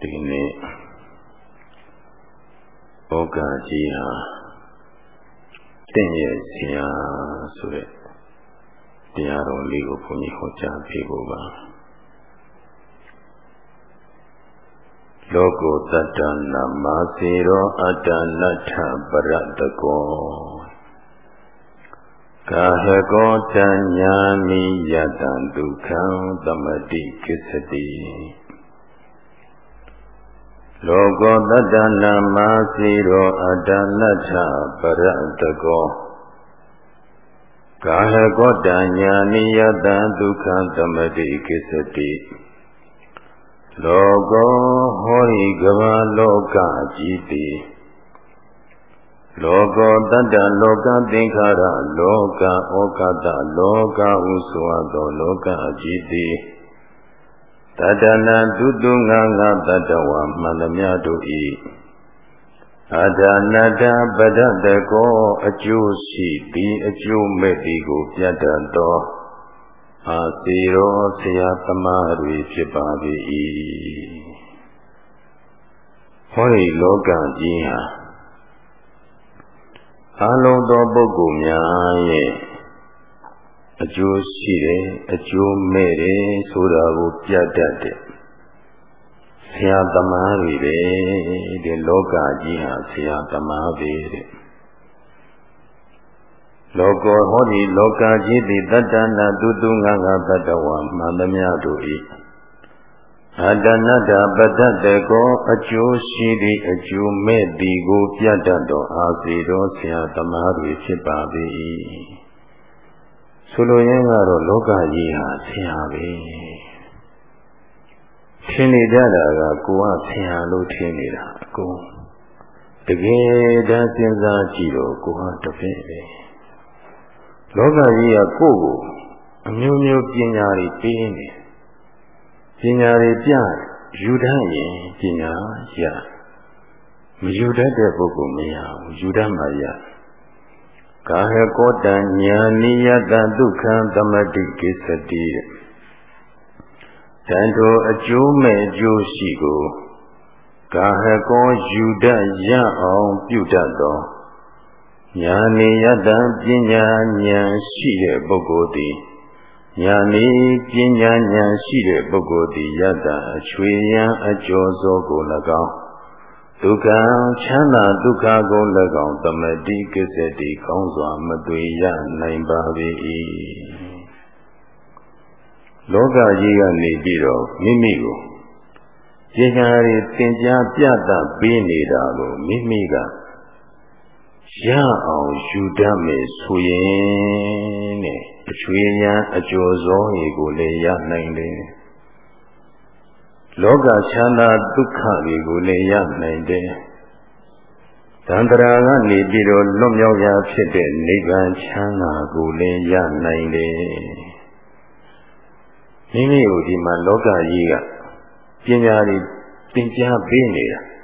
ဒီနေ့ဩကာကြီးဟာတင့်ရဲ့ဆရာဆိုတဲ့တရားတော်လေးကိုဘုန်းကြီးဟောကြားပေးဖို့ပါလောကုတ္တနာမစေရောအတ္တနထပရတကော ကာဟကောတညာနိယတံဒုက္ခံသမတိကိစ္စတိလောကောတတနာမစီရောအတ္တနထပရတကောကာဟကောတညာနိယတံဒုက္ခံသမတိကိစ္စတိလောကောဟောဤကဘာလောကจิตတိ လောကောတတ္တလောကသင်္ခါရလောကဩကတလောကဟုဆိုအပ်သောလောကจิตတိတတနာတုတုငါငါတတဝမှန်သမျှတို့ဤအဒါနတပဒတကောအကျိုးရှိသည်အကျိုးမဲ့သည်ကိုပြတ်တတ်သောအာစီရောဆရာသမားတွေဖြစ်ပါ၏ဟောဒီလောကကြီးဟာ အလုံးသောပုဂ္ဂိုလ်များရဲ့အကျိုးရှိတယ်အကျိုးမဲ့တယ်ဆိုတာကိုပြတတ်တယ်ဆရာသမားတွေပဲဒီလောကကြီးဟာဆရာသမားပဲတဲ့လောကောဟောဒီလောကကြီးသည်တတ္တနာတုတုငါငါတတ္တဝမှန်သမျှတို့၏ အတ္တနတ္တပတ္တတကောအကျိုးရှိသည့်အကျိုးမဲ့သည်ကို ပြတ်တတ်သောအာစီတော်ဆရာသမားတွေဖြစ်ပါ၏ဆိုလိုရင်းကတော့လောကကြီးဟာဆရာပဲထင်နေကြတာကကိုကဆရာလို့ထင်နေတာအကုန်တကယ်တမ်းစဉ်းစားကြည့်တော့ကိုဟာတပည့်ပဲလောကကြီးကကိုယ့်ကိုအမျိုးမျိုးပညာတွေပေးနေ ပညာတွေပြယူတတ်ရင်ပညာရမယူတတ်တဲ့ပုဂ္ဂိုလ်မရဘူးယူတတ်မှရတယ်ကာဟကောတံညာနိယတဒုက္ခံသမတိကိစ္စတိတန်ထိုအကျိုးမဲ့အကျိုးရှိကိုကာဟကောယူတတ်ရအောင်ပြုတတ်သောညာနိယတပညာဉာဏ်ရှိတဲ့ပုဂ္ဂိုလ်သည် ညာနိပညာဉာဏ်ရှိတဲ့ပုဂ္ဂိုလ်သည်ယတ္တအချွေယံအကျော်စောကို၎င်းဒုက္ခချမ်းသာဒုက္ခကို၎င်းသမတိကိစ္စတိကောင်းစွာမသွေရနိုင်ပါ၏လောကကြီးကနေပြီးတော့မိမိကိုပညာရည်သင်ကြားပြသပေးနေတာကိုမိမိက ရအောင်ယူတတ်မယ်ဆိုရင်တဲ့အချွေရန်အကျော်စောတွေကိုလည်းရနိုင်တယ်လောကချမ်းသာဒုက္ခတွေကိုလည်းရနိုင်တယ်။တန္တရာကနေပြီးတော့လွတ်မြောက်ရာဖြစ်တဲ့နိဗ္ဗာန်ချမ်းသာကိုလည်းရနိုင်တယ်။မိမိကိုဒီမှာလောကကြီးကပညာတွေသင်ကြားပေးနေတာ။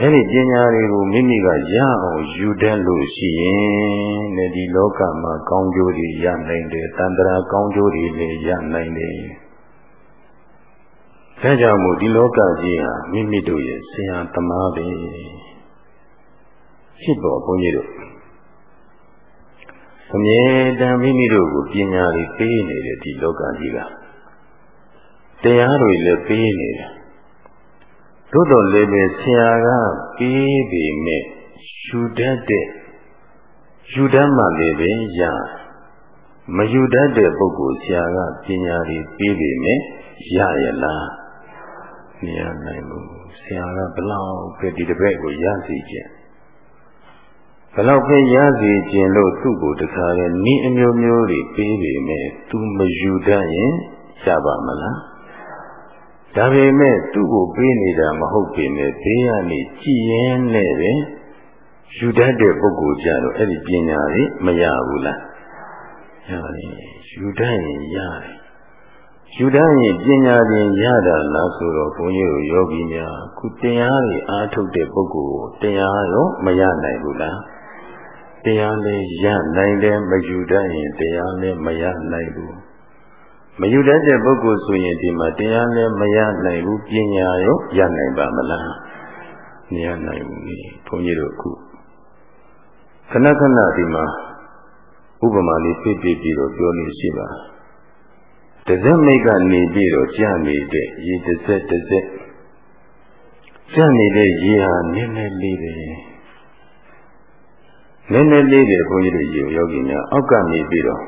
အဲဒီပညာတွေကိုမိမိကရအောင်ယူတတ်လို့ရှိရင်လည်းဒီလောကမှာကောင်းကျိုးတွေရနိုင်တယ်။တန္တရာကောင်းကျိုးတွေလည်းရနိုင်တယ်။ဒါကြောင့်မို့ဒီလောကကြီးဟာမိမိတို့ရဲ့ဆရာသမားပဲဖြစ်ပေါ်ဘုန်းကြီးတို့အမြဲတမ်းမိမိတို့ကိုပညာတွေပေးနေတဲ့ဒီလောကကြီးကတရားတွေလည်းပေးနေတယ် သို့တော်လည်းပဲဆရာကပေးပေမဲ့ယူတတ်တဲ့ယူတတ်မှလည်းပဲရမယူတတ်တဲ့ပုဂ္ဂိုလ်ဆရာကပညာတွေပေးပေမဲ့ရရလားမရနိုင်ဘူးဆရာကဘလောက်ပဲဒီတပည့်ကိုရစီခြင်းဘလောက်ပဲရစီခြင်းလို့သူ့ကိုတခါလဲဤအမျိုးမျိုးတွေပေးပေမဲ့သူမယူတတ်ရင်ရပါမလား ဒါပေမဲ့သူ့ကိုပေးနေတာမဟုတ်ပေမဲ့ဘေးကနေကြည်ရင်နဲ့ပဲယူတတ်တဲ့ပုဂ္ဂိုလ်ကြတော့အဲ့ဒီပညာလေးမရဘူးလားရတယ်ယူတတ်ရင်ရတယ်ယူတတ်ရင်ပညာပြင်ရတာလားဆိုတော့ဘုန်းကြီးတို့ယောဂီများခုတရားတွေအားထုတ်တဲ့ပုဂ္ဂိုလ်ကိုတရားရောမရနိုင်ဘူးလားတရားလည်းရနိုင်တယ်မယူတတ်ရင်တရားလည်းမရနိုင်ဘူး မယူတတ်တဲ့ပုဂ္ဂိုလ်ဆိုရင်ဒီမှာတရားလည်းမရနိုင်ဘူးပညာရောရနိုင်ပါမလားမရနိုင်ဘူးလေဘုန်းကြီးတို့အခုခဏခဏဒီမှာဥပမာလေးပြပြပြီးတော့ပြောနေရှိပါတဇက်မိတ်ကနေပြီးတော့ကြာနေတဲ့ရေတစ်စက်တစ်စက်ကြာနေတဲ့ရေဟာနည်းနည်းလေးပဲနည်းနည်းလေးတယ်ဘုန်းကြီးတို့ရေယောဂီများအောက်ကနေပြီးတော့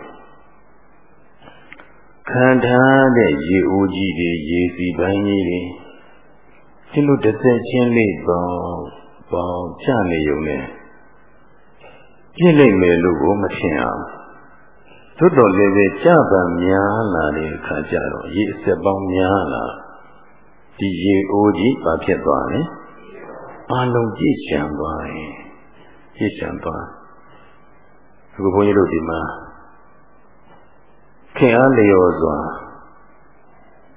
ခံထားတဲ့ရေအိုးကြီးတွေရေစီပိုင်းကြီးတွေဒီလိုတစ်ဆက်ချင်းလေးပေါင်းပေါင်းချနေုံနဲ့ပြည့်လိမ့်မယ်လို့ကိုမထင်အောင်သို့တော်လည်းပဲကြပံများလာတဲ့အခါကျတော့ရေအဆက်ပေါင်းများလာဒီရေအိုးကြီးဘာဖြစ်သွားလဲအလုံးပြည့်ချံသွားတယ်ပြည့်ချံသွားအခုဘုန်းကြီးတို့ဒီမှာ ခင်အားလျော်စွာ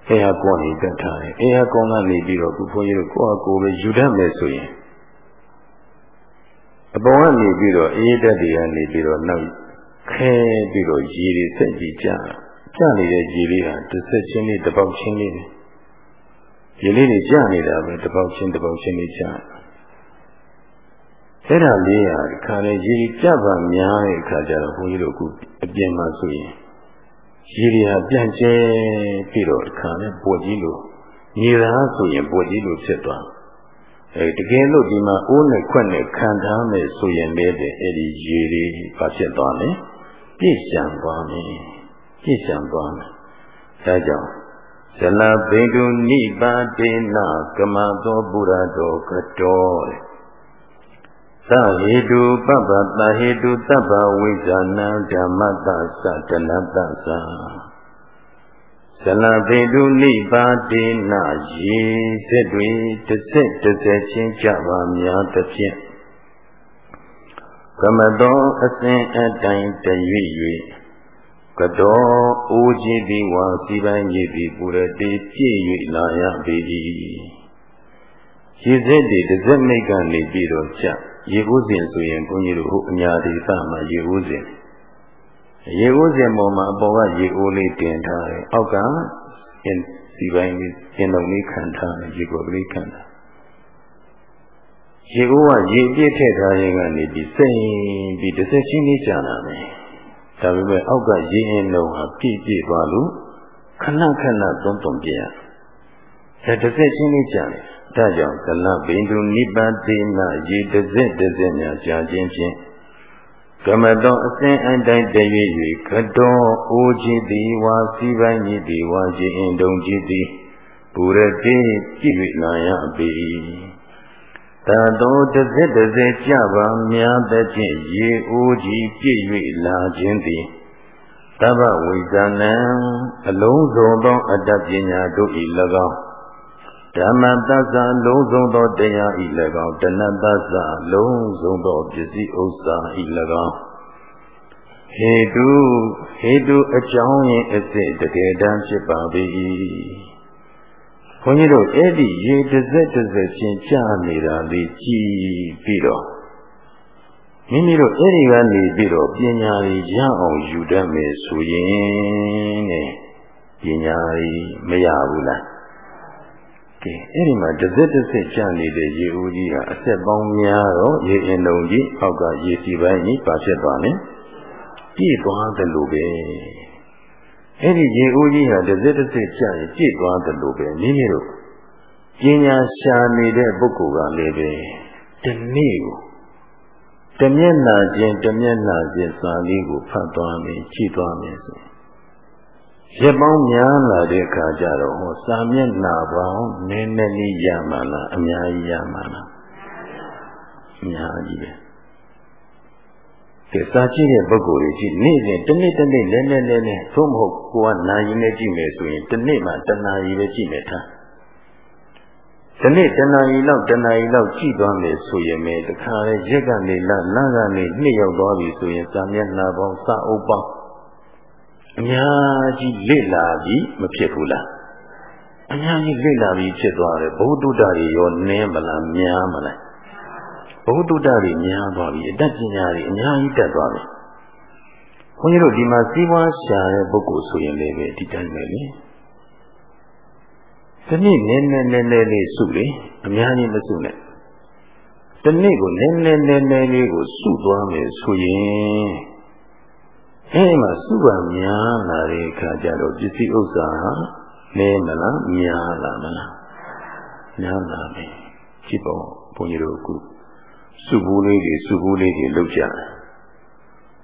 အဲဟာကောနေတတ်ထားတယ်အဲဟာကောကနေပြီးတော့ခုဘုန်းကြီးတို့ကိုယ့်အကိုပဲယူတတ်မယ်ဆိုရင်အပေါ်ကနေပြီးတော့အေးတက်တွေကနေပြီးတော့နောက်ခဲပြီးတော့ရေတွေဆက်ကြည့်ကြကြနေတဲ့ရေလေးဟာတစ်ဆက်ချင်းလေးတစ်ပေါက်ချင်းလေးရေလေးတွေကြနေတာပဲတစ်ပေါက်ချင်းတစ်ပေါက်ချင်းလေးကြအဲ့ဒါလေးဟာခါလေရေကြပါများတဲ့အခါကျတော့ဘုန်းကြီးတို့အခုအပြင်မှာဆိုရင် ရေတွေဟာပြန့်ကျဲပြီးတော့အခါနဲ့ပွက်ကြီးလို့ညီသာဆိုရင်ပွက်ကြီးလို့ဖြစ်သွားအဲတကယ်လို့ဒီမှာအိုးနဲ့ခွက်နဲ့ခံထားမယ်ဆိုရင်လည်းအဲ့ဒီရေတွေဘာဖြစ်သွားလဲပြည့်စံသွားမယ်ပြည့်စံသွားမယ်ဒါကြောင့်ဇလဘိတုနိပါတေနကမသောပုရတောကတောတဲ့ သဟေတုပပ္ပတဟေတုတပ္ပဝိဇာနံဓမ္မတသတနတသဇလပေတုနိပါတိနာရေစက်တွေတစ်စက်တစ်စက်ချင်းကြပါများသဖြင့်ကမတော်အစဉ်အတိုင်းတရွေ့၍ကတော်အိုးကြီးပြီးဝါစီပိုင်းကြီးပြီးပူရတိပြည့်၍လာရပေ၏ရေစက်တွေတစ်စက်မိတ်ကနေပြီးတော့ကြ ရေဦးစဉ်ဆိုရင်ဘုန်းကြီးတို့ဟိုအညာဒေသမှာရေဦးစဉ်ရေဦးစဉ်ပေါ်မှာအပေါ်ကရေဦးလေးတင်ထားတယ်အောက်ကအင်းဒီပိုင်းကြီးကျင်းတော်လေးခံထားတယ်ရေကိုလေးခံထားရေဦးကရေပြည့်ထည့်ထားရင်ကနေပြီးစိတ်ပြီးတစ်ဆက်ချင်းလေးကြာလာတယ်ဒါပေမဲ့အောက်ကရေအင်းလုံးဟာပြည့်ပြည့်သွားလို့ခဏခဏသွန်းသွန်းပြရ ဒါတစ်ဆက်ချင်းလေးကြာတယ်ဒါကြောင့်သလဘိန္ဒုနိပါတိနရေတစက်တစက်များကြာခြင်းဖြင့်ကမတော်အစဉ်အတိုင်းတည်၍ကတော်အိုခြင်းသည်ဝါစီပိုင်းကြီးသည်ဝါခြင်းအင်တုံကြီးသည်ပူရတိကြည့်၍လာရပေသာတော်တစက်တစက်ကြပါများသဖြင့်ရေအိုကြီးပြည့်၍လာခြင်းသည်သဗ္ဗဝိဇာနံအလုံးစုံသောအတ္တပညာတို့၏၎င်း ဓမ္မတသလုံးစုံသောတရားဤ၎င်းတဏတသလုံးစုံသောပစ္စည်းဥစ္စာဤ၎င်းဟေတုဟေတုအကြောင်းရင်းအစစ်တကယ်တမ်းဖြစ်ပါ၏ဘုန်းကြီးတို့အဲ့ဒီရေတစ်စက်တစ်စက်ချင်းကြားနေတာလေးကြည်ပြီးတော့မိမိတို့အဲ့ဒီကနေပြီးတော့ပညာကြီးရအောင်ယူတတ်မယ်ဆိုရင်တဲ့ပညာကြီးမရဘူးလား ကဲအဲ့ဒီမှာတစ်စက်တစ်စက်ကျနေတဲ့ရေဦးကြီးဟာအဆက်ပေါင်းများတော့ရေအင်လုံးကြီးအောက်ကရေစီပိုင်းကြီးပါဖြစ်သွားတယ်ပြည့်သွားတယ်လို့ပဲအဲ့ဒီရေဦးကြီးဟာတစ်စက်တစ်စက်ကျရင်ပြည့်သွားတယ်လို့ပဲမိမိတို့ပညာရှာနေတဲ့ပုဂ္ဂိုလ်ကလည်းပဲဒီနေ့ကိုတမျက်နှာချင်းတမျက်နှာချင်းစာလေးကိုဖတ်သွားမယ်ကြည့်သွားမယ်ဆို ရပောင်းများလာတဲ့အခါကျတော့ဟောစာမျက်နှာပေါင်းနည်းနည်းလေးရမှလားအများကြီးရမှလားအများကြီးပဲဒီစာကြည့်တဲ့ပုဂ္ဂိုလ်တွေကြည့်နေ့စဉ်တစ်နေ့တစ်နေ့လဲလဲလဲလဲသို့မဟုတ်ကိုကနာရီနဲ့ကြည့်မယ်ဆိုရင်တစ်နေ့မှတစ်နာရီပဲကြည့်မယ်ထားဒီနေ့တဏှာကြီးလောက်တဏှာကြီးလောက်ကြည့်သွားမယ်ဆိုရင်ပဲတခါလေရက်ကနေလလကနေနှစ်ရောက်သွားပြီဆိုရင်စာမျက်နှာပေါင်းစာအုပ်ပေါင်း အများကြီးလေ့လာပြီးမဖြစ်ဘူးလားအများကြီးလေ့လာပြီးဖြစ်သွားတယ်ဘုဒ္ဓတာတွေရောနင်းမလားများမလားဘုဒ္ဓတာတွေများသွားပြီအတတ်ပညာတွေအများကြီးတက်သွားပြီဘဘုန်းကြီးတို့ဒီမှာစီးပွားရှာတဲ့ပုဂ္ဂိုလ်ဆိုရင်လည်းပဲဒီတိုင်းပဲလေဒီနေ့နည်းနည်းနည်းနည်းလေးစုလေအများကြီးမစုနဲ့ဒီနေ့ကိုနည်းနည်းနည်းနည်းလေးကိုစုသွားမယ်ဆိုရင် အဲဒီမှာစုပါများလာတဲ့အခါကျတော့ပစ္စည်းဥစ္စာနည်းမလားများလာမလားများလာပြီကြည့်ပေါ့ဘုန်းကြီးတို့အခုစုဘူးလေးတွေစုဘူးလေးတွေလုပ်ကြတယ်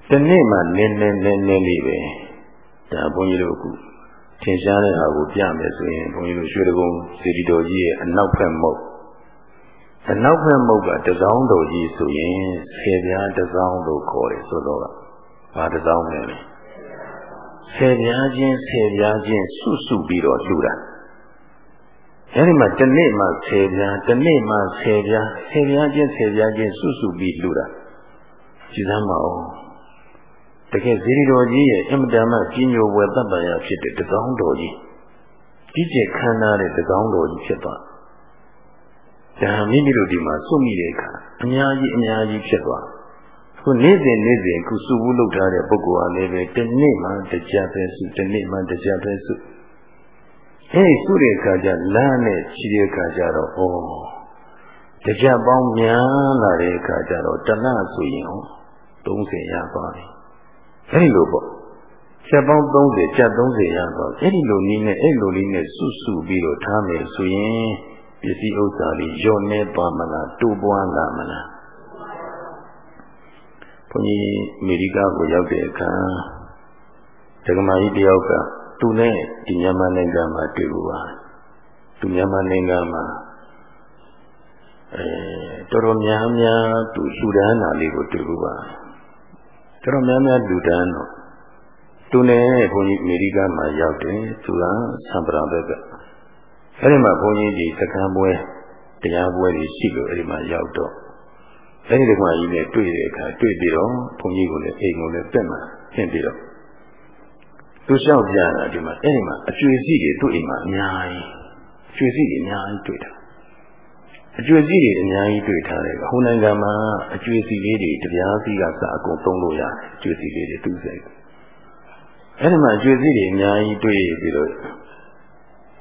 ဒီနေ့မှနည်းနည်းနည်းနည်းလေးပဲဒါဘုန်းကြီးတို့အခုထင်ရှားတဲ့ဟာကိုပြမယ်ဆိုရင်ဘုန်းကြီးတို့ရွှေတကုံစေတီတော်ကြီးရဲ့အနောက်ဘက်မုတ်အနောက်ဘက်မုတ်ကတစောင်းတော်ကြီးဆိုရင်ဆယ်ပြားတစောင်းလို့ခေါ်တယ်ဆိုတော့ ဘာတစောင်းလဲဆယ်ပြားချင်းဆယ်ပြားချင်းစုစုပြီးတော့လှူတာအဲဒီမှာတစ်နေ့မှဆယ်ပြားတစ်နေ့မှဆယ်ပြားဆယ်ပြားချင်းဆယ်ပြားချင်းစုစုပြီးလှူတာကြည်စမ်းပါဦးတကယ်ဇီရီတော်ကြီးရဲ့အင်မတန်မှကြီးညိုဝယ်တတ်ပါရဖြစ်တဲ့တကောင်းတော်ကြီးကြီးကျယ်ခမ်းနားတဲ့တကောင်းတော်ကြီးဖြစ်သွားဒါမိမိတို့ဒီမှာစွန့်မိတဲ့အခါအများကြီးအများကြီးဖြစ်သွား ခုနေ့စဉ်နေ့စဉ်ခုစုဘူးလုပ်ထားတဲ့ပုဂ္ဂိုလ်အားလည်းပဲတနေ့မှတကြပဲစုတနေ့မှတကြပဲစုအဲဒီစုတဲ့အခါကျလမ်းနဲ့ခြေတဲ့အခါကျတော့ဩတကြပေါင်းများလာတဲ့အခါကျတော့တဏှဆိုရင်ဟော30ရသွားပြီအဲဒီလိုပေါ့ချက်ပေါင်း30ချက်30ရသွားအဲဒီလိုနည်းနဲ့အဲဒီလိုလေးနဲ့စုစုပြီးတော့ထားမယ်ဆိုရင်ပစ္စည်းဥစ္စာလေးညော့နေပါမလားတိုးပွားလာမလားဘု န်းကြီးအမေရိကကိုရောက်တဲ့အခါဒကမာကြီးတယောက်ကသူနဲ့ဒီမြန်မာနိုင်ငံမှာတွေ့ဘူးပါသူမြန်မာနိုင်ငံမှာအဲတော်တော်များများသူလူဒန်းတာလေးကိုတွေ့ဘူးပါတော်တော်များများလူဒန်းတော့သူနဲ့ဘုန်းကြီးအမေရိကမှာရောက်တယ်သူကဆံပရာဘက်ကအဲဒီမှာဘုန်းကြီးဒီစကံပွဲတရားပွဲတွေရှိလို့အဲဒီမှာရောက်တော့ အဲဒီကမှကြီးနဲ့တွေ့တဲ့အခါတွေ့ပြီးတော့ဘုန်းကြီးကိုလည်းအိမ်ကိုလည်းတက်မှာဖြင့်ပြီးတော့သူလျှောက်ပြတာဒီမှာအဲဒီမှာအကျွေစီတွေသူ့အိမ်မှာအများကြီးကျွေစီတွေအများကြီးတွေ့တာအကျွေစီတွေအများကြီးတွေ့ထားတယ်ဟိုနိုင်ငံမှာအကျွေစီလေးတွေတပြားစီကစအကုန်သုံးလို့ရတယ်အကျွေစီလေးတွေသူ့စိတ်အဲဒီမှာအကျွေစီတွေအများကြီးတွေ့ပြီးတော့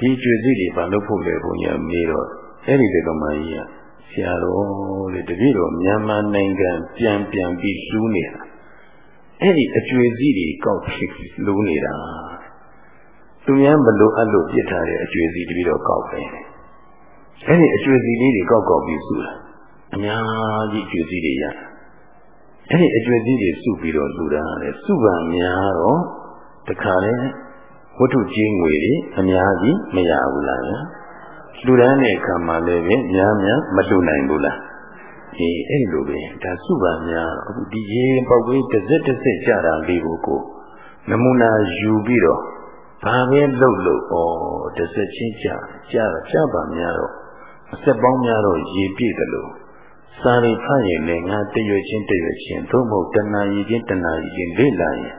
ဒီကျွေစီတွေဘာလို့ဖို့လဲဘုန်းကြီးမေးတော့အဲ့ဒီကမကြီးက ဆရာတော်တဲ့တပည့်တော်မြန်မာနိုင်ငံပြန်ပြန်ပြီးလှူးနေတာအဲ့ဒီအကျွေစီတွေကောက်ဖြစ်လှူးနေတာသူများမလို့အပ်လို့ပြစ်ထားတဲ့အကျွေစီတပည့်တော်ကောက်ပဲအဲ့ဒီအကျွေစီလေးတွေကောက်ကောက်ပြီးစုတာအများကြီးအကျွေစီတွေရအဲ့ဒီအကျွေစီတွေစုပြီးတော့လှူတာလေစုပံများတော့တခါလေဝတ္ထုကြီးငွေတွေအများကြီးမရဘူးလား လူတန်းတဲ့အခါမှာလည်းပဲများများမလှူနိုင်ဘူးလားအေးအဲ့လိုပဲဒါစုပါများအခုဒီရေပေါက်လေးတစ်စက်တစ်စက်ကြတာလေးကိုကိုနမူနာယူပြီးတော့ဘာပဲလှုပ်လို့ဩတစ်စက်ချင်းကြကြကြပါများတော့အစက်ပေါင်းများတော့ရေပြည့်တယ်လို့စာရိဖတ်ရင်လည်းငါတရွချင်းတရွချင်းသို့မဟုတ်တဏှာကြီးချင်းတဏှာကြီးချင်းလေ့လာရင်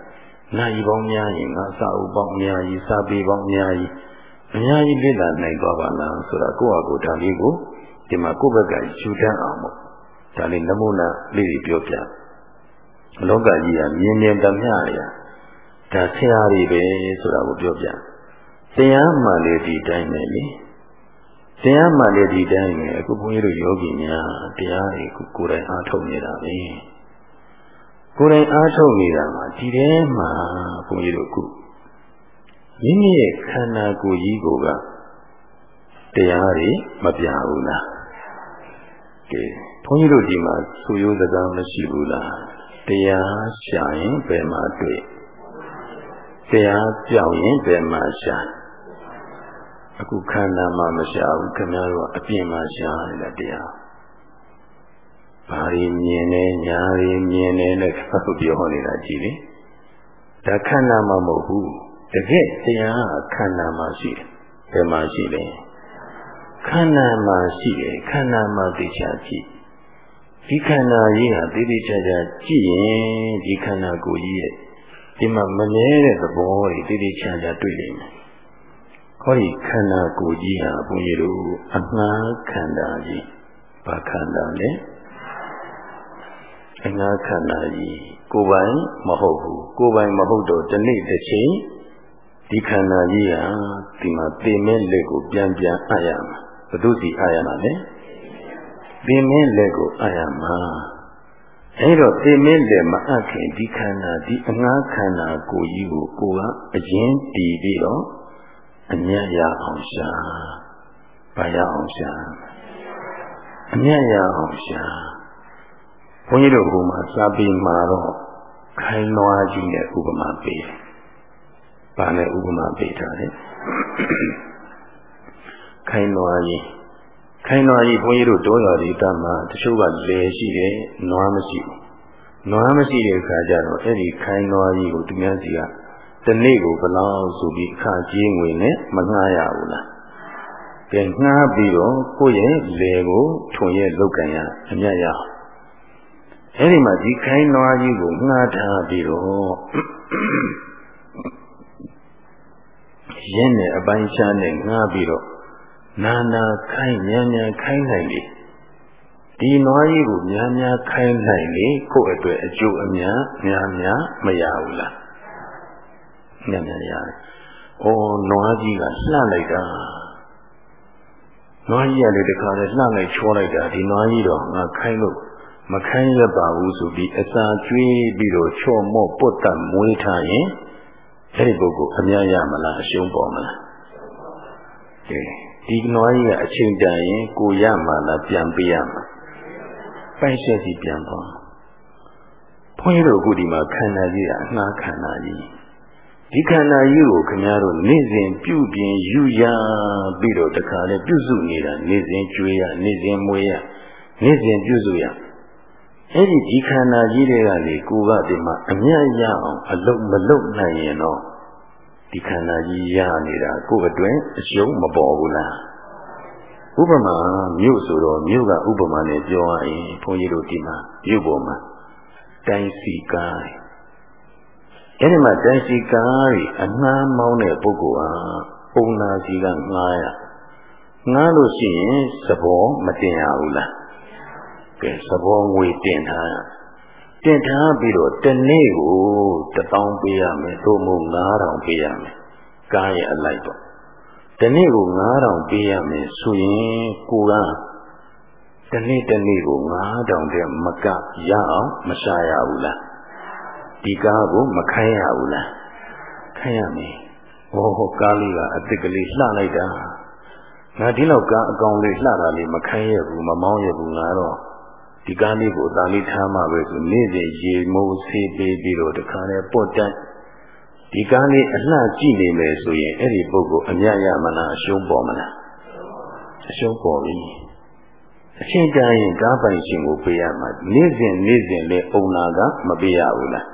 နိုင်ပေါင်းများရင်ငါစာအုပ်ပေါင်းအများကြီးစာပေပေါင်းအများကြီး အများကြီးလေ့လာနိုင်သွားပါလားဆိုတာကိုယ့်အကိုဒါလေးကိုဒီမှာကိုယ့်ဘက်ကယူတန်းအောင်ပေါ့ဒါလေးနမူနာလေးတွေပြောပြလောကကြီးကမြင်မြင်တမျှရဒါဆရာတွေပဲဆိုတာကိုပြောပြတရားမှလည်းဒီတိုင်းပဲလေတရားမှလည်းဒီတိုင်းပဲအခုဘုန်းကြီးတို့ယောဂီများတရားတွေကိုကိုယ်တိုင်အားထုတ်နေတာပဲကိုယ်တိုင်အားထုတ်နေတာမှာဒီထဲမှာဘုန်းကြီးတို့အခု မိမိရဲ့ခန္ဓာကိုယ်ကြီးကိုကတရားတွေမပြဘူးလားကဲဘုန်းကြီးတို့ဒီမှာဆူရိုးစကားမရှိဘူးလားတရားရှာရင်ဘယ်မှာတွေ့တရားပြောင်းရင်ဘယ်မှာရှာအခုခန္ဓာမှာမရှာဘူးခင်ဗျားတို့အပြင်မှာရှာနေတာတရားဘာတွေမြင်နေညာတွေမြင်နေလို့ပြောနေတာကြည့်လေဒါခန္ဓာမှာမဟုတ်ဘူး တကယ်တရားခန္ဓာမှာရှိတယ်ဘယ်မှာရှိလဲခန္ဓာမှာရှိတယ်ခန္ဓာမှာသိချာကြည့်ဒီခန္ဓာကြီးဟာသိသိချာချာကြည့်ရင်ဒီခန္ဓာကိုယ်ကြီးရဲ့ဒီမှာမမြဲတဲ့သဘောတွေသိသိချာချာတွေ့နေမယ်ခေါ်ဒီခန္ဓာကိုယ်ကြီးဟာဘုန်းကြီးတို့အမှန်ခန္ဓာကြီးဘာခန္ဓာလဲအငါခန္ဓာကြီးကိုယ်ပိုင်မဟုတ်ဘူးကိုယ်ပိုင်မဟုတ်တော့ဒီနေ့တစ်ချိန် ဒီခန္ဓာကြီးဟာဒီမှာသိမဲ့လက်ကိုပြန်ပြန်အပ်ရမှာဘုသူစီအပ်ရမှာလေသိမဲ့လက်ကိုအပ်ရမှာအဲ့တော့သိမဲ့လက်မအပ်ခင်ဒီခန္ဓာဒီအငါခန္ဓာကိုကြီးကိုကိုယ်ကအရင်တည်ပြီးတော့အမြတ်ရအောင်ရှာဘာရအောင်ရှာအမြတ်ရအောင်ရှာဘုန်းကြီးတို့ကမှစာပေမှာတော့ခိုင်နွားကြီးနဲ့ဥပမာပေးတယ်။ ဘာနဲ့ဥပမာပေးထားလဲ။ခိုင်နွားကြီးခိုင်နွားကြီးဘုန်းကြီးတို့တောတော်ဒီတမှာတချို့ကလေရှိတယ်နွားမရှိဘူး။နွားမရှိတဲ့အခါကျတော့အဲ့ဒီခိုင်နွားကြီးကိုသူများစီကတနေ့ကိုဘလောက်ဆိုပြီးအခကြီးငွေနဲ့မငှားရဘူးလား။ကဲငှားပြီးတော့ကိုယ့်ရဲ့လေကိုထွန်ရဲ့လောက်ကန်ရအမြတ်ရအောင်အဲ့ဒီမှာဒီခိုင်းနွားကြီးကိုငှားထားပြီးတော့ ရင်းနဲ့အပိုင်းခြားနဲ့ငှားပြီးတော့နာနာခိုင်းညာညာခိုင်းနိုင်လေဒီနွားကြီးကိုညာညာခိုင်းနိုင်လေကိုယ့်အတွက်အကျိုးအများများများမရဘူးလားညာညာရတယ်။အော်နွားကြီးကလှလိုက်တာနွားကြီးကလည်းတခါလဲလှလိုက်ချောလိုက်တာဒီနွားကြီးတော့ငါခိုင်းလို့မခိုင်းရပါဘူးဆိုပြီးအစာကျွေးပြီးတော့ချော့မော့ပုတ်တတ်မွေးထားရင် အဲ့ဒီပုဂ္ဂိုလ်အများရမလားအရှုံးပေါ်မလားကဲဒီနွားကြီးကအချိန်တန်ရင်ကိုရမှာလားပြန်ပေးရမှာပိုက်ဆက်စီပြန်ပေါ်ဘုန်းကြီးတို့အခုဒီမှာခန္ဓာကြီးကအငှားခန္ဓာကြီးဒီခန္ဓာကြီးကိုခင်ဗျားတို့နေ့စဉ်ပြုပြင်ယူရပြီးတော့တခါလေပြုစုနေတာနေ့စဉ်ကျွေးရနေ့စဉ်မွေးရနေ့စဉ်ပြုစုရ အဲ့ဒီဒီခန္ဓာကြီးတွေကလေကိုကဒီမှာအမြတ်ရအောင်အလုတ်မလုတ်နိုင်ရင်တော့ဒီခန္ဓာကြီးရနေတာကိုယ်အတွင်းအရှုံးမပေါ်ဘူးလားဥပမာမြို့ဆိုတော့မြို့ကဥပမာနဲ့ပြောရရင်ဘုန်းကြီးတို့ဒီမှာမြို့ပေါ်မှာတိုင်းစီကားအဲ့ဒီမှာတိုင်းစီကားကြီးအနှမ်းမောင်းတဲ့ပုဂ္ဂိုလ်ဟာပုံနာစီကငားရငားလို့ရှိရင်သဘောမတင်ရဘူးလား ကဲသဘောငွေတင်ထားတင်ထားပြီးတော့တနေ့ကို1000ပေးရမယ်သို့မဟုတ်9000ပေးရမယ်ကားရဲ့အလိုက်ပေါ့တနေ့ကို9000ပေးရမယ်ဆိုရင်ကိုကတနေ့တနေ့ကို9000တဲ့မကရအောင်မရှာရဘူးလားဒီကားကိုမခိုင်းရဘူးလားခိုင်းရမယ်ဩဟောကားလေးကအစ်စ်ကလေးလှလိုက်တာငါဒီလောက်ကားအကောင်လေးလှတာလေးမခိုင်းရဘူးမမောင်းရဘူးငါတော့ ဒီကားလေးကိုတာလေးထားမှပဲဆိုနေ့စဉ်ရေမိုးဆေးပေးပြီးတော့တခါနဲ့ပုတ်တန်းဒီကားလေးအလှကြည့်နေမယ်ဆိုရင်အဲ့ဒီပုဂ္ဂိုလ်အမြတ်ရမလားအရှုံးပေါ်မလားအရှုံးပေါ်ပြီအချင်းကြရင်ကားပိုင်ရှင်ကိုပေးရမှာနေ့စဉ်နေ့စဉ်လည်းအုံနာကမပေးရဘူးလား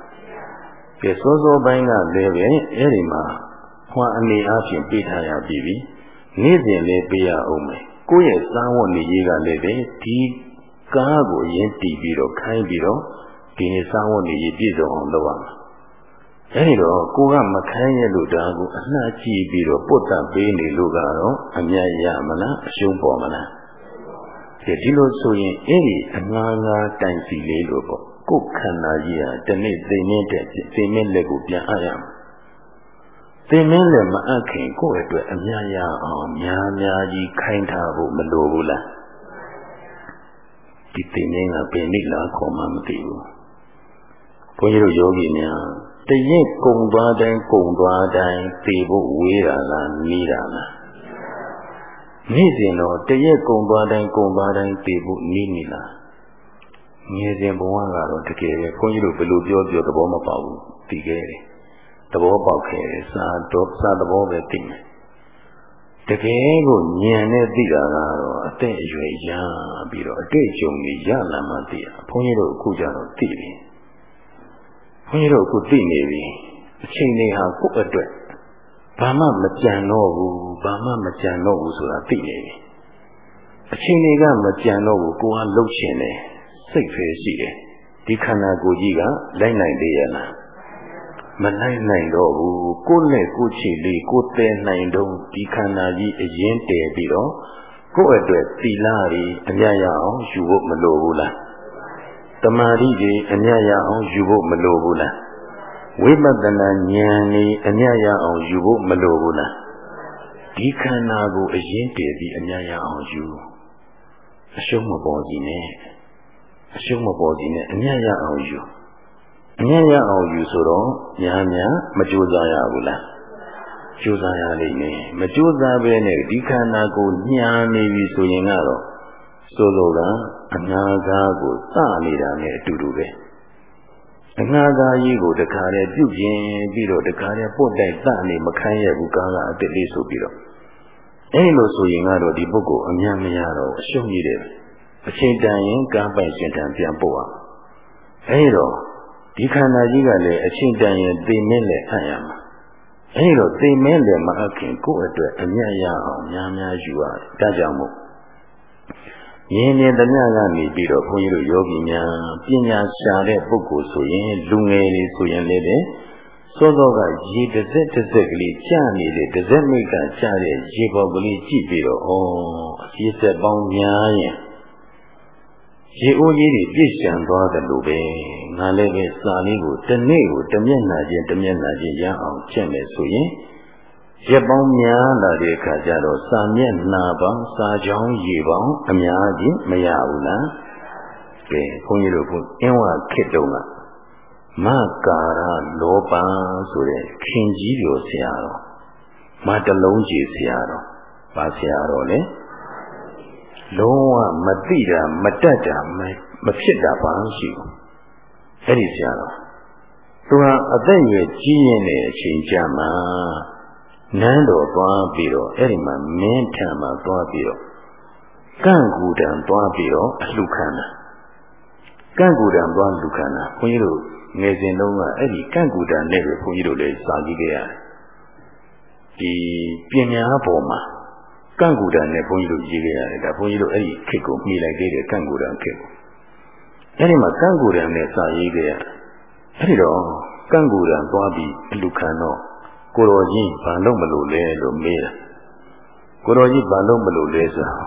ကဲစောစောပိုင်းကလည်းပဲအဲ့ဒီမှာဟွာအနေအချင်းပေးထားရပြီပြီနေ့စဉ်လည်းပေးရအောင်မယ်ကိုယ့်ရဲ့စားဝတ်နေရေးကလည်းပဲဒီ ကားကိုအရင်တီးပြီးတော့ခိုင်းပြီးတော့ဒီနေ့စားဝတ်နေရေးပြည့်စုံအောင်လုပ်ရမှာအဲဒီတော့ကိုကမခိုင်းရလို့ဒါကိုအနှံ့ကြည့်ပြီးတော့ပုတ်တပေးနေလို့ကတော့အမြတ်ရမလားအရှုံးပေါ်မလားဒီဒီလိုဆိုရင်အဲ့ဒီအငါးငါးတိုင်စီလေးလို့ပေါ့ကိုယ်ခန္ဓာကြီးဟာဒီနေ့သိနေတဲ့သိမင်းလက်ကိုပြန်အပ်ရမှာသိမင်းလက်မအပ်ခင်ကိုယ့်အတွက်အမြတ်ရအောင်များများကြီးခိုင်းထားဖို့မလိုဘူးလား ဒီသိမင်းကပင်နိလာခေါ်မှမသိဘူးဘုန်းကြီးတို့ယောဂီများတရက်ကုံသွားတိုင်းကုံသွားတိုင်းသိဖို့ဝေးတာလားနီးတာလားနေ့စဉ်တော့တရက်ကုံသွားတိုင်းကုံသွားတိုင်းသိဖို့နီးနီလားငယ်စဉ်ဘဝကတော့တကယ်ပဲဘုန်းကြီးတို့ဘယ်လိုပြောပြောသဘောမပေါက်ဘူးသိခဲ့တယ်သဘောပေါက်ခဲ့တယ်စာတော့စာသဘောပဲသိမယ် တကယ်ကိုဉာဏ်နဲ့သိတာကတော့အသက်အရွယ်ရပြီးတော့အတွေ့အကြုံကြီးရလာမှသိရဘုန်းကြီးတို့အခုကျတော့သိပြီဘုန်းကြီးတို့အခုသိနေပြီအချိန်တွေဟာကိုယ့်အတွက်ဘာမှမကြံတော့ဘူးဘာမှမကြံတော့ဘူးဆိုတာသိနေပြီအချိန်တွေကမကြံတော့ဘူးကိုကလှုပ်ရှင်တယ်စိတ်ပဲရှိတယ်ဒီခန္ဓာကိုယ်ကြီးကလိုက်နိုင်သေးရဲ့လား မနိုင်နိုင်တော့ဘူးကိုယ်နဲ့ကိုယ်ချီလေးကိုယ်တည်နိုင်တော့ဒီခန္ဓာကြီးအရင်တည်ပြီးတော့ကိုယ့်အတွက်သီလတွေအမြတ်ရအောင်ယူဖို့မလိုဘူးလားတမာတိတွေအမြတ်ရအောင်ယူဖို့မလိုဘူးလားဝိပဿနာဉာဏ်นี่အမြတ်ရအောင်ယူဖို့မလိုဘူးလားဒီခန္ဓာကိုအရင်တည်ပြီးအမြတ်ရအောင်ယူအရှုံးမပေါ်စီနဲ့အရှုံးမပေါ်စီနဲ့အမြတ်ရအောင်ယူ အမြတ်ရအောင်ယူဆိုတော့များများမကြိုးစားရဘူးလားကြိုးစားရလိမ့်မယ်မကြိုးစားဘဲနဲ့ဒီခန္ဓာကိုညာနေပြီဆိုရင်ကတော့ဆိုလိုတာအနာဂါကိုစနေတာနဲ့အတူတူပဲအနာဂါကြီးကိုတခါတည်းပြုတ်ကျင်ပြီးတော့တခါတည်းပုတ်တိုက်စနေမခံရဘူးကားကအတိတ်လေးဆိုပြီးတော့အဲလိုဆိုရင်ကတော့ဒီပုဂ္ဂိုလ်အများမရတော့အရှုံးကြီးတယ်အချိန်တန်ရင်ကံပိုင်ရှင်တန်ပြန်ပို့အောင်အဲတော့ ဒီခန္ဓာကြီးကလည်းအချိန်တန်ရင်သိမင်းလည်းအံ့ရမှာအဲဒါသိမင်းလည်းမအပ်ခင်ကိုယ့်အတွက်အမြတ်ရအောင်များများယူရတယ်ဒါကြောင့်မို့မြင်မြင်တမျှကနေပြီးတော့ဘုန်းကြီးတို့ယောဂီများပညာရှာတဲ့ပုဂ္ဂိုလ်ဆိုရင်လူငယ်တွေဆိုရင်လည်းပဲစောစောကရေတစ်စက်တစ်စက်ကလေးကြာနေတဲ့တစ်စက်မိတ်ကကြာတဲ့ရေပေါ်ကလေးကြည့်ပြီးတော့ဩအစည်းဆက်ပေါင်းများရင် ရေအိုးကြီးတွေပြည့်စံသွားတယ်လို့ပဲငါလည်းပဲစာလေးကိုတစ်နေ့ကိုတစ်မျက်နှာချင်းတစ်မျက်နှာချင်းရအောင်ချက်မယ်ဆိုရင်ရက်ပေါင်းများလာတဲ့အခါကျတော့စာမျက်နှာပေါင်းစာကြောင်းရေပေါင်းအများကြီးမရဘူးလားကဲခွန်ကြီးတို့ကအင်းဝခေတုံးကမကာရလောပံဆိုတဲ့ခင်ကြီးပြောဆရာတော်မတလုံးကြီးဆရာတော်ပါဆရာတော်လေ လုံးဝမသိတာမတတ်တာမဖြစ်တာဘာရှိဘူးအဲ့ဒီဆရာတော်သူဟာအသက်ရွယ်ကြီးရင်တဲ့အချိန်ကြမှာနန်းတော်သွားပြီးတော့အဲ့ဒီမှာမင်းထံမှာသွားပြီးတော့ကန့်ကူတံသွားပြီးတော့အလှခံတာကန့်ကူတံသွားလှခံတာခွန်ကြီးတို့ငယ်စဉ်တုန်းကအဲ့ဒီကန့်ကူတံနဲ့ပဲခွန်ကြီးတို့လည်းစာကြည့်ခဲ့ရတယ်ဒီပညာပေါ်မှာ ကန့်ကူတံနဲ့ခွန်ကြီးတို့ရေးခဲ့ရတယ်ဒါခွန်ကြီးတို့အဲ့ဒီခေတ်ကိုမိလိုက်သေးတယ်ကန့်ကူတံခေတ်ကိုအဲ့ဒီမှာကန့်ကူတံနဲ့စာရေးခဲ့ရအဲ့ဒီတော့ကန့်ကူတံသွားပြီးအလှခံတော့ကိုတော်ကြီးဘာလို့မလို့လဲလို့မေးတာကိုတော်ကြီးဘာလို့မလို့လဲဆိုတော့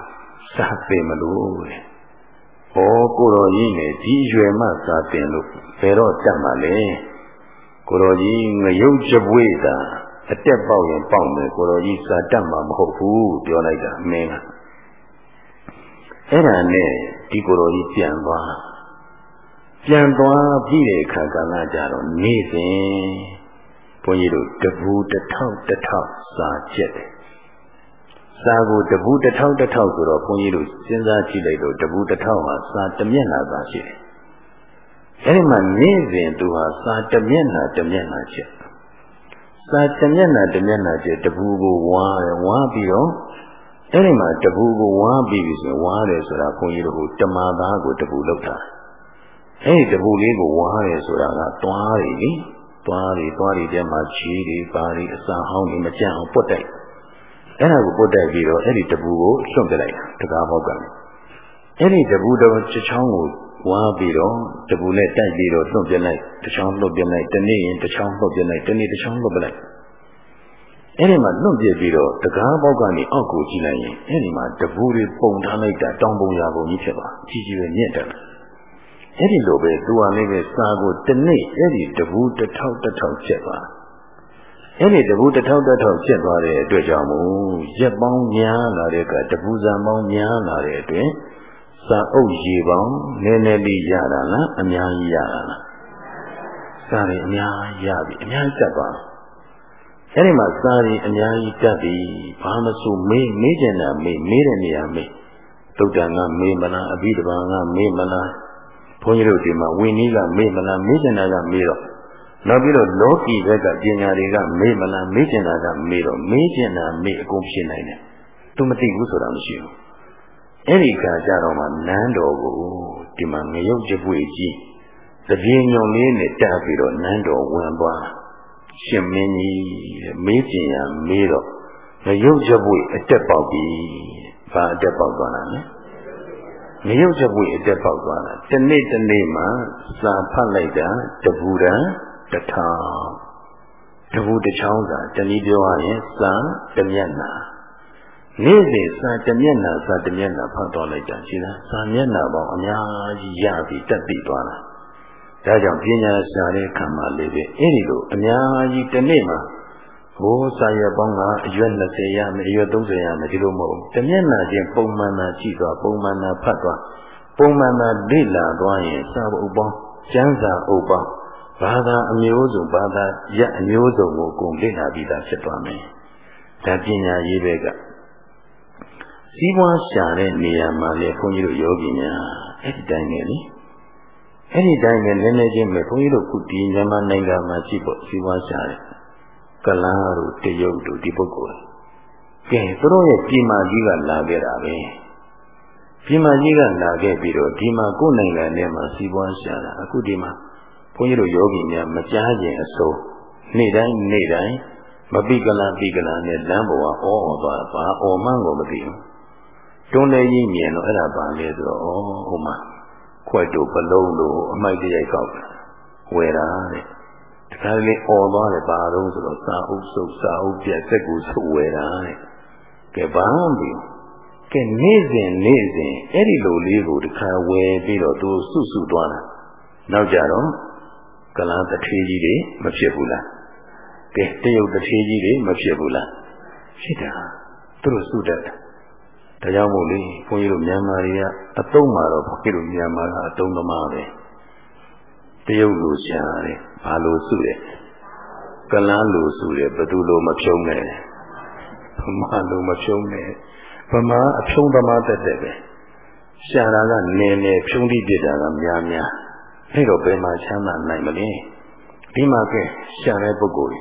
စာသင်မလို့တဲ့ဩကိုတော်ကြီးနဲ့ဒီရွယ်မှစာသင်လို့ဘယ်တော့တတ်မှာလဲကိုတော်ကြီးငရုတ်ကြပွေတာ အတက်ပေါက်ရင်ပေါက်မယ်ကိုတော်ကြီးစာတတ်မှာမဟုတ်ဘူးပြောလိုက်တာမင်းကအဲ့ဒါနဲ့ဒီကိုတော်ကြီးပြန်သွားပြန်သွားပြီးတဲ့အခါကလည်းကြတော့နေ့စဉ်ဘုန်းကြီးတို့တပူတစ်ထောက်တစ်ထောက်စာကျက်တယ်စာကိုတပူတစ်ထောက်တစ်ထောက်ဆိုတော့ဘုန်းကြီးတို့စဉ်းစားကြည့်လိုက်တော့တပူတစ်ထောက်ဟာစာတစ်မျက်နှာသာရှိတယ်အဲဒီမှာနေ့စဉ်သူဟာစာတစ်မျက်နှာတစ်မျက်နှာကျက် စာတစ်မျက်နှာတစ်မျက်နှာကျက်တပူကိုဝါတယ်ဝါပြီးတော့အဲဒီမှာတပူကိုဝါပြီးပြီဆိုရင်ဝါတယ်ဆိုတာဘုန်းကြီးတို့တမာသားကိုတပူလောက်တာအဲဒီတပူလေးကိုဝါတယ်ဆိုတာကသွားတယ်လေသွားတွေသွားတွေထဲမှာခြေတွေပါတွေအစာဟောင်းတွေမကြံအောင်ပုတ်တိုက်အဲ့ဒါကိုပုတ်တိုက်ပြီးတော့အဲ့ဒီတပူကိုစွန့်ပြလိုက်တကားဘောက်ကအဲ့ဒီတပူတော့ချချောင်းကို ဝါပြီးတော့တပူနဲ့တိုက်ပြီးတော့လွှတ်ပြလိုက်တချောင်းလွှတ်ပြလိုက်တနေ့ရင်တချောင်းလွှတ်ပြလိုက်တနေ့တချောင်းလွှတ်ပြလိုက်အဲ့ဒီမှာလွတ်ပြပြီးတော့တကားပေါက်ကနေအောက်ကိုကြည့်လိုက်ရင်အဲ့ဒီမှာတပူတွေပုံထားလိုက်တာတောင်ပုံရာပုံကြီးဖြစ်သွားကြီးကြီးပဲမြင့်တယ်အဲ့ဒီလိုပဲသူကလည်းပဲစာကိုတနေ့အဲ့ဒီတဘူးတစ်ထောက်တစ်ထောက်ချက်သွားအဲ့ဒီတဘူးတစ်ထောက်တစ်ထောက်ချက်သွားတဲ့အတွက်ကြောင့်မို့ရက်ပေါင်းများလာတဲ့ကတဘူးစံပေါင်းများလာတဲ့အတွက် စာအုပ်ရေပေါင်းနည်းနည်းလေးရတာလားအများကြီးရတာလားစာတွေအများကြီးရပြီအများကြီးတက်သွားအဲ့ဒီမှာစာတွေအများကြီးတက်ပြီဘာမဆိုမေးမေးကျင်တာမေးမေးတဲ့နေရာမေးသုတ္တန်ကမေးမလားအဘိဓမ္မာကမေးမလားဘုန်းကြီးတို့ဒီမှာဝိနည်းကမေ့မလားမေ့ကျင်တာကမေ့တော့နောက်ပြီးတော့လောကီဘက်ကပညာတွေကမေ့မလားမေ့ကျင်တာကမေ့တော့မေ့ကျင်တာမေ့အကုန်ဖြစ်နိုင်တယ်သူမသိဘူးဆိုတာမရှိဘူး အဲ့ဒီကကြတော့မှနန်းတော်ကိုဒီမှာငရုတ်ကြပွေကြီးတပြေညုံလေးနဲ့တက်ပြီးတော့နန်းတော်ဝင်သွားရှင်မင်းကြီးမေးကျင်ရမေးတော့ငရုတ်ကြပွေအတက်ပေါက်ပြီဘာအတက်ပေါက်သွားတာလဲမရုပ်ချက်ပွေအတက်ပေါက်သွားတာတနေ့တနေ့မှစာဖတ်လိုက်တာတပူတန်တထောင်တပူတစ်ချောင်းစာတနည်းပြောရရင်စာတမျက်နှာ နေ့စဉ်စာတမျက်နှာစာတမျက်နှာဖတ်သွားလိုက်တာရှိလားစာမျက်နှာပေါင်းအများကြီးရပြီးတက်ပြီးသွားတာဒါကြောင့်ပညာရှာတဲ့ခံမှလေးပဲအဲ့ဒီလိုအများကြီးတစ်နေ့မှာဟိုစာရပေါင်းကအရွယ်20ရမယ်အရွယ်30ရမယ်ဒီလိုမဟုတ်ဘူးတမျက်နှာချင်းပုံမှန်သာကြည့်သွားပုံမှန်သာဖတ်သွားပုံမှန်သာလေ့လာသွားရင်စာအုပ်ပေါင်းကျမ်းစာအုပ်ပေါင်းဘာသာအမျိုးစုံဘာသာရက်အမျိုးစုံကိုကုန်လေ့လာပြီးသားဖြစ်သွားမယ်ဒါပညာရေးပဲက စီးပွားရှာတဲ့နေရာမှာလေဘုန်းကြီးတို့ယောဂီများအဲ့ဒီတိုင်းပဲလေအဲ့ဒီတိုင်းပဲနည်းနည်းချင်းပဲဘုန်းကြီးတို့ခုဒီမြန်မာနိုင်ငံမှာရှိဖို့စီးပွားရှာတဲ့ကလားတို့တရုတ်တို့ဒီပုဂ္ဂိုလ်ကဲသူတို့ရဲ့ပြည်မာကြီးကလာခဲ့တာပဲပြည်မာကြီးကလာခဲ့ပြီးတော့ဒီမှာကိုယ်နိုင်ငံထဲမှာစီးပွားရှာတာအခုဒီမှာဘုန်းကြီးတို့ယောဂီများမကြားခြင်းအစိုးနေ့တိုင်းနေ့တိုင်းမပိကလာပိကလာနဲ့လမ်းပေါ်ကအောအောသွားပါအော်မှန်းကိုမသိဘူး တွန်းလေးကြီးမြင်တော့အဲ့ဒါပါလေဆိုတော့ဩဟိုမှာခွက်တို့ပလုံးတို့အမိုက်တရိုက်ကောက်ဝယ်တာတဲ့တခါလေអော်သွားတယ်ပါတော့ဆိုတော့စာအုပ်စုပ်စာအုပ်ပြက်စက်ကိုစုပ်ဝယ်တာတဲ့ကဲဘာမှမပြီးကဲနေ့စဉ်နေ့စဉ်အဲ့ဒီလိုလေးကိုတခါဝယ်ပြီးတော့သူစုစုသွားတာနောက်ကြတော့ကလားတထေးကြီးတွေမဖြစ်ဘူးလားကဲတရုတ်တထေးကြီးတွေမဖြစ်ဘူးလားဖြစ်တာသူတို့စုတတ်တယ် ဒါကြောင့်မို့လေဘုန်းကြီးတို့မြန်မာတွေကအတုံးမှာတော့ဘုန်းကြီးတို့မြန်မာကအတုံးသမားပဲတရုတ်လိုရှားတယ်ဘာလို့စုတယ်ကလန်းလိုစုတယ်ဘသူလိုမဖြုံးနဲ့ဗမာလိုမဖြုံးနဲ့ဗမာအဖြုံးသမားတက်တဲ့ပဲရှားတာကနင်းနေဖြုံးတိပြစ်တာကများများအဲ့တော့ဘယ်မှာချမ်းသာနိုင်မလဲဒီမှာကဲရှားတဲ့ပုဂ္ဂိုလ်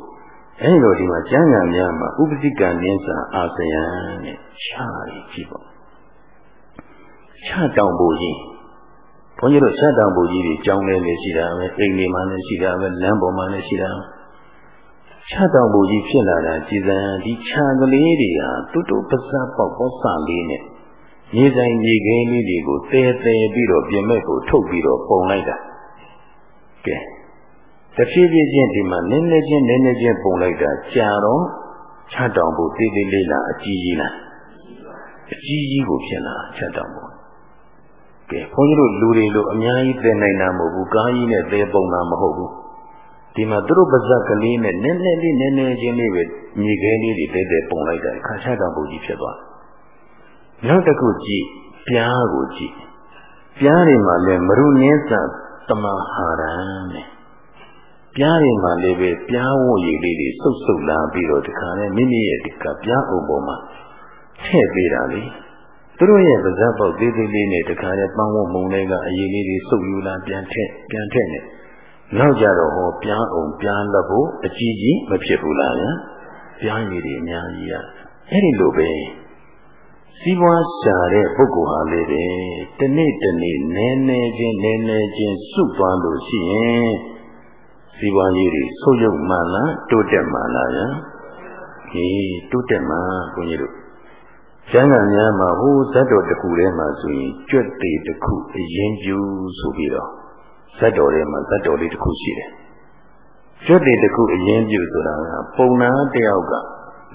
ကြီးအဲ့လိုဒီမှာကျမ်းဂန်များမှာဥပစိကံနင်းစာအာသယံနဲ့ချာရီကြည့်ပေါ့ချတောင်ပူကြီးဘုန်းကြီးတို့ချတောင်ပူကြီးတွေကြောင်းလဲနေရှိတာပဲအိမ်တွေမှာလည်းရှိတာပဲလမ်းပေါ်မှာလည်းရှိတာချတောင်ပူကြီးဖြစ်လာတာကြည်စံဒီခြံကလေးတွေဟာတူတူပစပ်ပေါက်ပေါစလေးနဲ့မြေဆိုင်မြေခင်းလေးတွေကိုတဲတဲပြီးတော့ပြင်မဲ့ကိုထုတ်ပြီးတော့ပုံလိုက်တာကဲ တဖြည်းဖြည်းချင်းဒီမှာနည်းနည်းချင်းနည်းနည်းချင်းပုံလိုက်တာကြာတော့ချတောင်ဖို့တေးသေးလေးလားအကြီးကြီးလားအကြီးကြီးကိုဖြစ်လာချတောင်ဖို့ကဲဘုန်းကြီးတို့လူတွေလိုအများကြီးသိနိုင်တာမဟုတ်ဘူးကားကြီးနဲ့သဲပုံတာမဟုတ်ဘူးဒီမှာသူတို့ပါဇက်ကလေးနဲ့နည်းနည်းလေးနည်းနည်းချင်းလေးပဲမြေခဲလေးတွေတဲတဲပုံလိုက်တာခါချတောင်ဖို့ကြီးဖြစ်သွားနောက်တစ်ခုကြည့်ပြားကိုကြည့်ပြားတွေမှာလည်းမရုနင်းစာတမဟာရံနဲ့ ပြားတွေမှာလည်းပဲပြားဝတ်ရည်လေးတွေစုပ်စုပ်လာပြီးတော့ဒီခါနဲ့မိမိရဲ့ဒီကပြားအုပ်ပေါ်မှာထည့်ပေးတာလေသူတို့ရဲ့ပါးစပ်ပေါက်သေးသေးလေးနဲ့ဒီခါနဲ့ပန်းဝတ်မုံလေးကအရည်လေးတွေစုပ်ယူလာပြန်ထည့်ပြန်ထည့်နေနောက်ကြတော့ဟောပြားအောင်ပြားလက်ဖို့အကြီးကြီးမဖြစ်ဘူးလားဗျာပြားရည်တွေအများကြီးရအဲ့ဒီလိုပဲစီးပွားရှာတဲ့ပုဂ္ဂိုလ်ဟာလေတဲ့တနေ့တနေ့နည်းနည်းချင်းနည်းနည်းချင်းစုသွားလို့ရှိရင် စီးပွားရေးတွေဆုပ်ယုပ်မှလားတိုးတက်မှလားဗျာဟေးတိုးတက်မှဘုန်းကြီးတို့ကျမ်းဂန်များမှာဟိုဇတ်တော်တစ်ခုထဲမှာဆိုရင်ကြွက်သေးတစ်ခုအရင်ကျူဆိုပြီးတော့ဇတ်တော်ထဲမှာဇတ်တော်လေးတစ်ခုရှိတယ်ကြွက်သေးတစ်ခုအရင်ကျူဆိုတာကပုံနာတယောက်က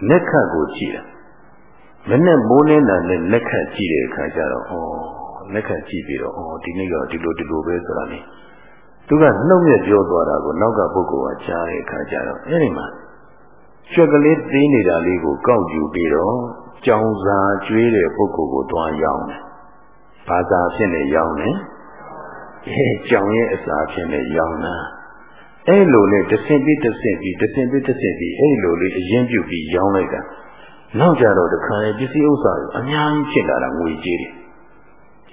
လက်ခတ်ကိုကြည့်တယ်မနဲ့မိုးနေတာနဲ့လက်ခတ်ကြည့်တဲ့အခါကျတော့ဩလက်ခတ်ကြည့်ပြီးတော့ဩဒီနေ့ကဒီလိုဒီလိုပဲဆိုတာလေ သူကနှုတ်မြက်ပြောသွားတာကိုနောက်ကပုဂ္ဂိုလ်ကကြားတဲ့အခါကျတော့အဲဒီမှာကျွက်ကလေးသေးနေတာလေးကိုကောက်ယူပြီးတော့ကြောင်စာကျွေးတဲ့ပုဂ္ဂိုလ်ကိုတွားရောင်းတယ်။ဘာသာဖြစ်နေရောင်းတယ်။အဲကြောင်ရဲ့အစာဖြစ်နေရောင်းတာ။အဲလိုနဲ့တဆင်ပြီးတဆင်ပြီးတဆင်ပြီးတဆင်ပြီးအဲလိုလေးအရင်ပြုပြီးရောင်းလိုက်တာ။နောက်ကြတော့တခါလေပစ္စည်းဥစ္စာအများကြီးဖြစ်လာတာငွေကြေးတွေ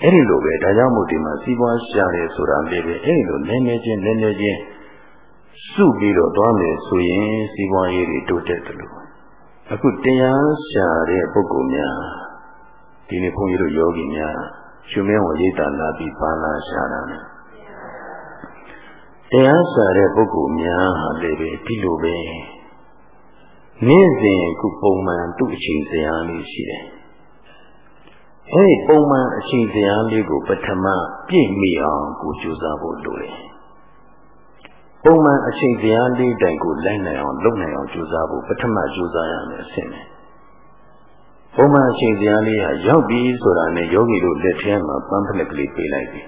အဲ့ဒီလိုပဲဒါကြောင့်မို့ဒီမှာစီးပွားရှာတယ်ဆိုတာလေးပဲအဲ့ဒီလိုနည်းနည်းချင်းနည်းနည်းချင်းစုပြီးတော့သွားမယ်ဆိုရင်စီးပွားရေးတွေတိုးတက်တယ်လို့အခုတရားရှာတဲ့ပုဂ္ဂိုလ်များဒီနေ့ဘုန်းကြီးတို့ယောဂီများရှင်မင်းဝရိတ်တာလာပြီးပါလာရှာတာနဲ့တရားရှာတဲ့ပုဂ္ဂိုလ်များဟာလည်းပဲဒီလိုပဲနေ့စဉ်ခုပုံမှန်သူ့အချိန်စရာလေးရှိတယ် အဲဒီပုံမှန်အချိန်တရားလေးကိုပထမပြည့်မိအောင်ကိုကြိုးစားဖို့လိုတယ်။ပုံမှန်အချိန်တရားလေးတိုင်ကိုလိုက်နိုင်အောင်လုပ်နိုင်အောင်ကြိုးစားဖို့ပထမကြိုးစားရမယ်အဆင့်ပဲ။ပပုံမှန်အချိန်ဇာလေးဟာရောက်ပြီဆိုတာနဲ့ယောဂီတို့လက်ထဲမှာပန်းဖလက်ကလေးပေးလိုက်ပြီ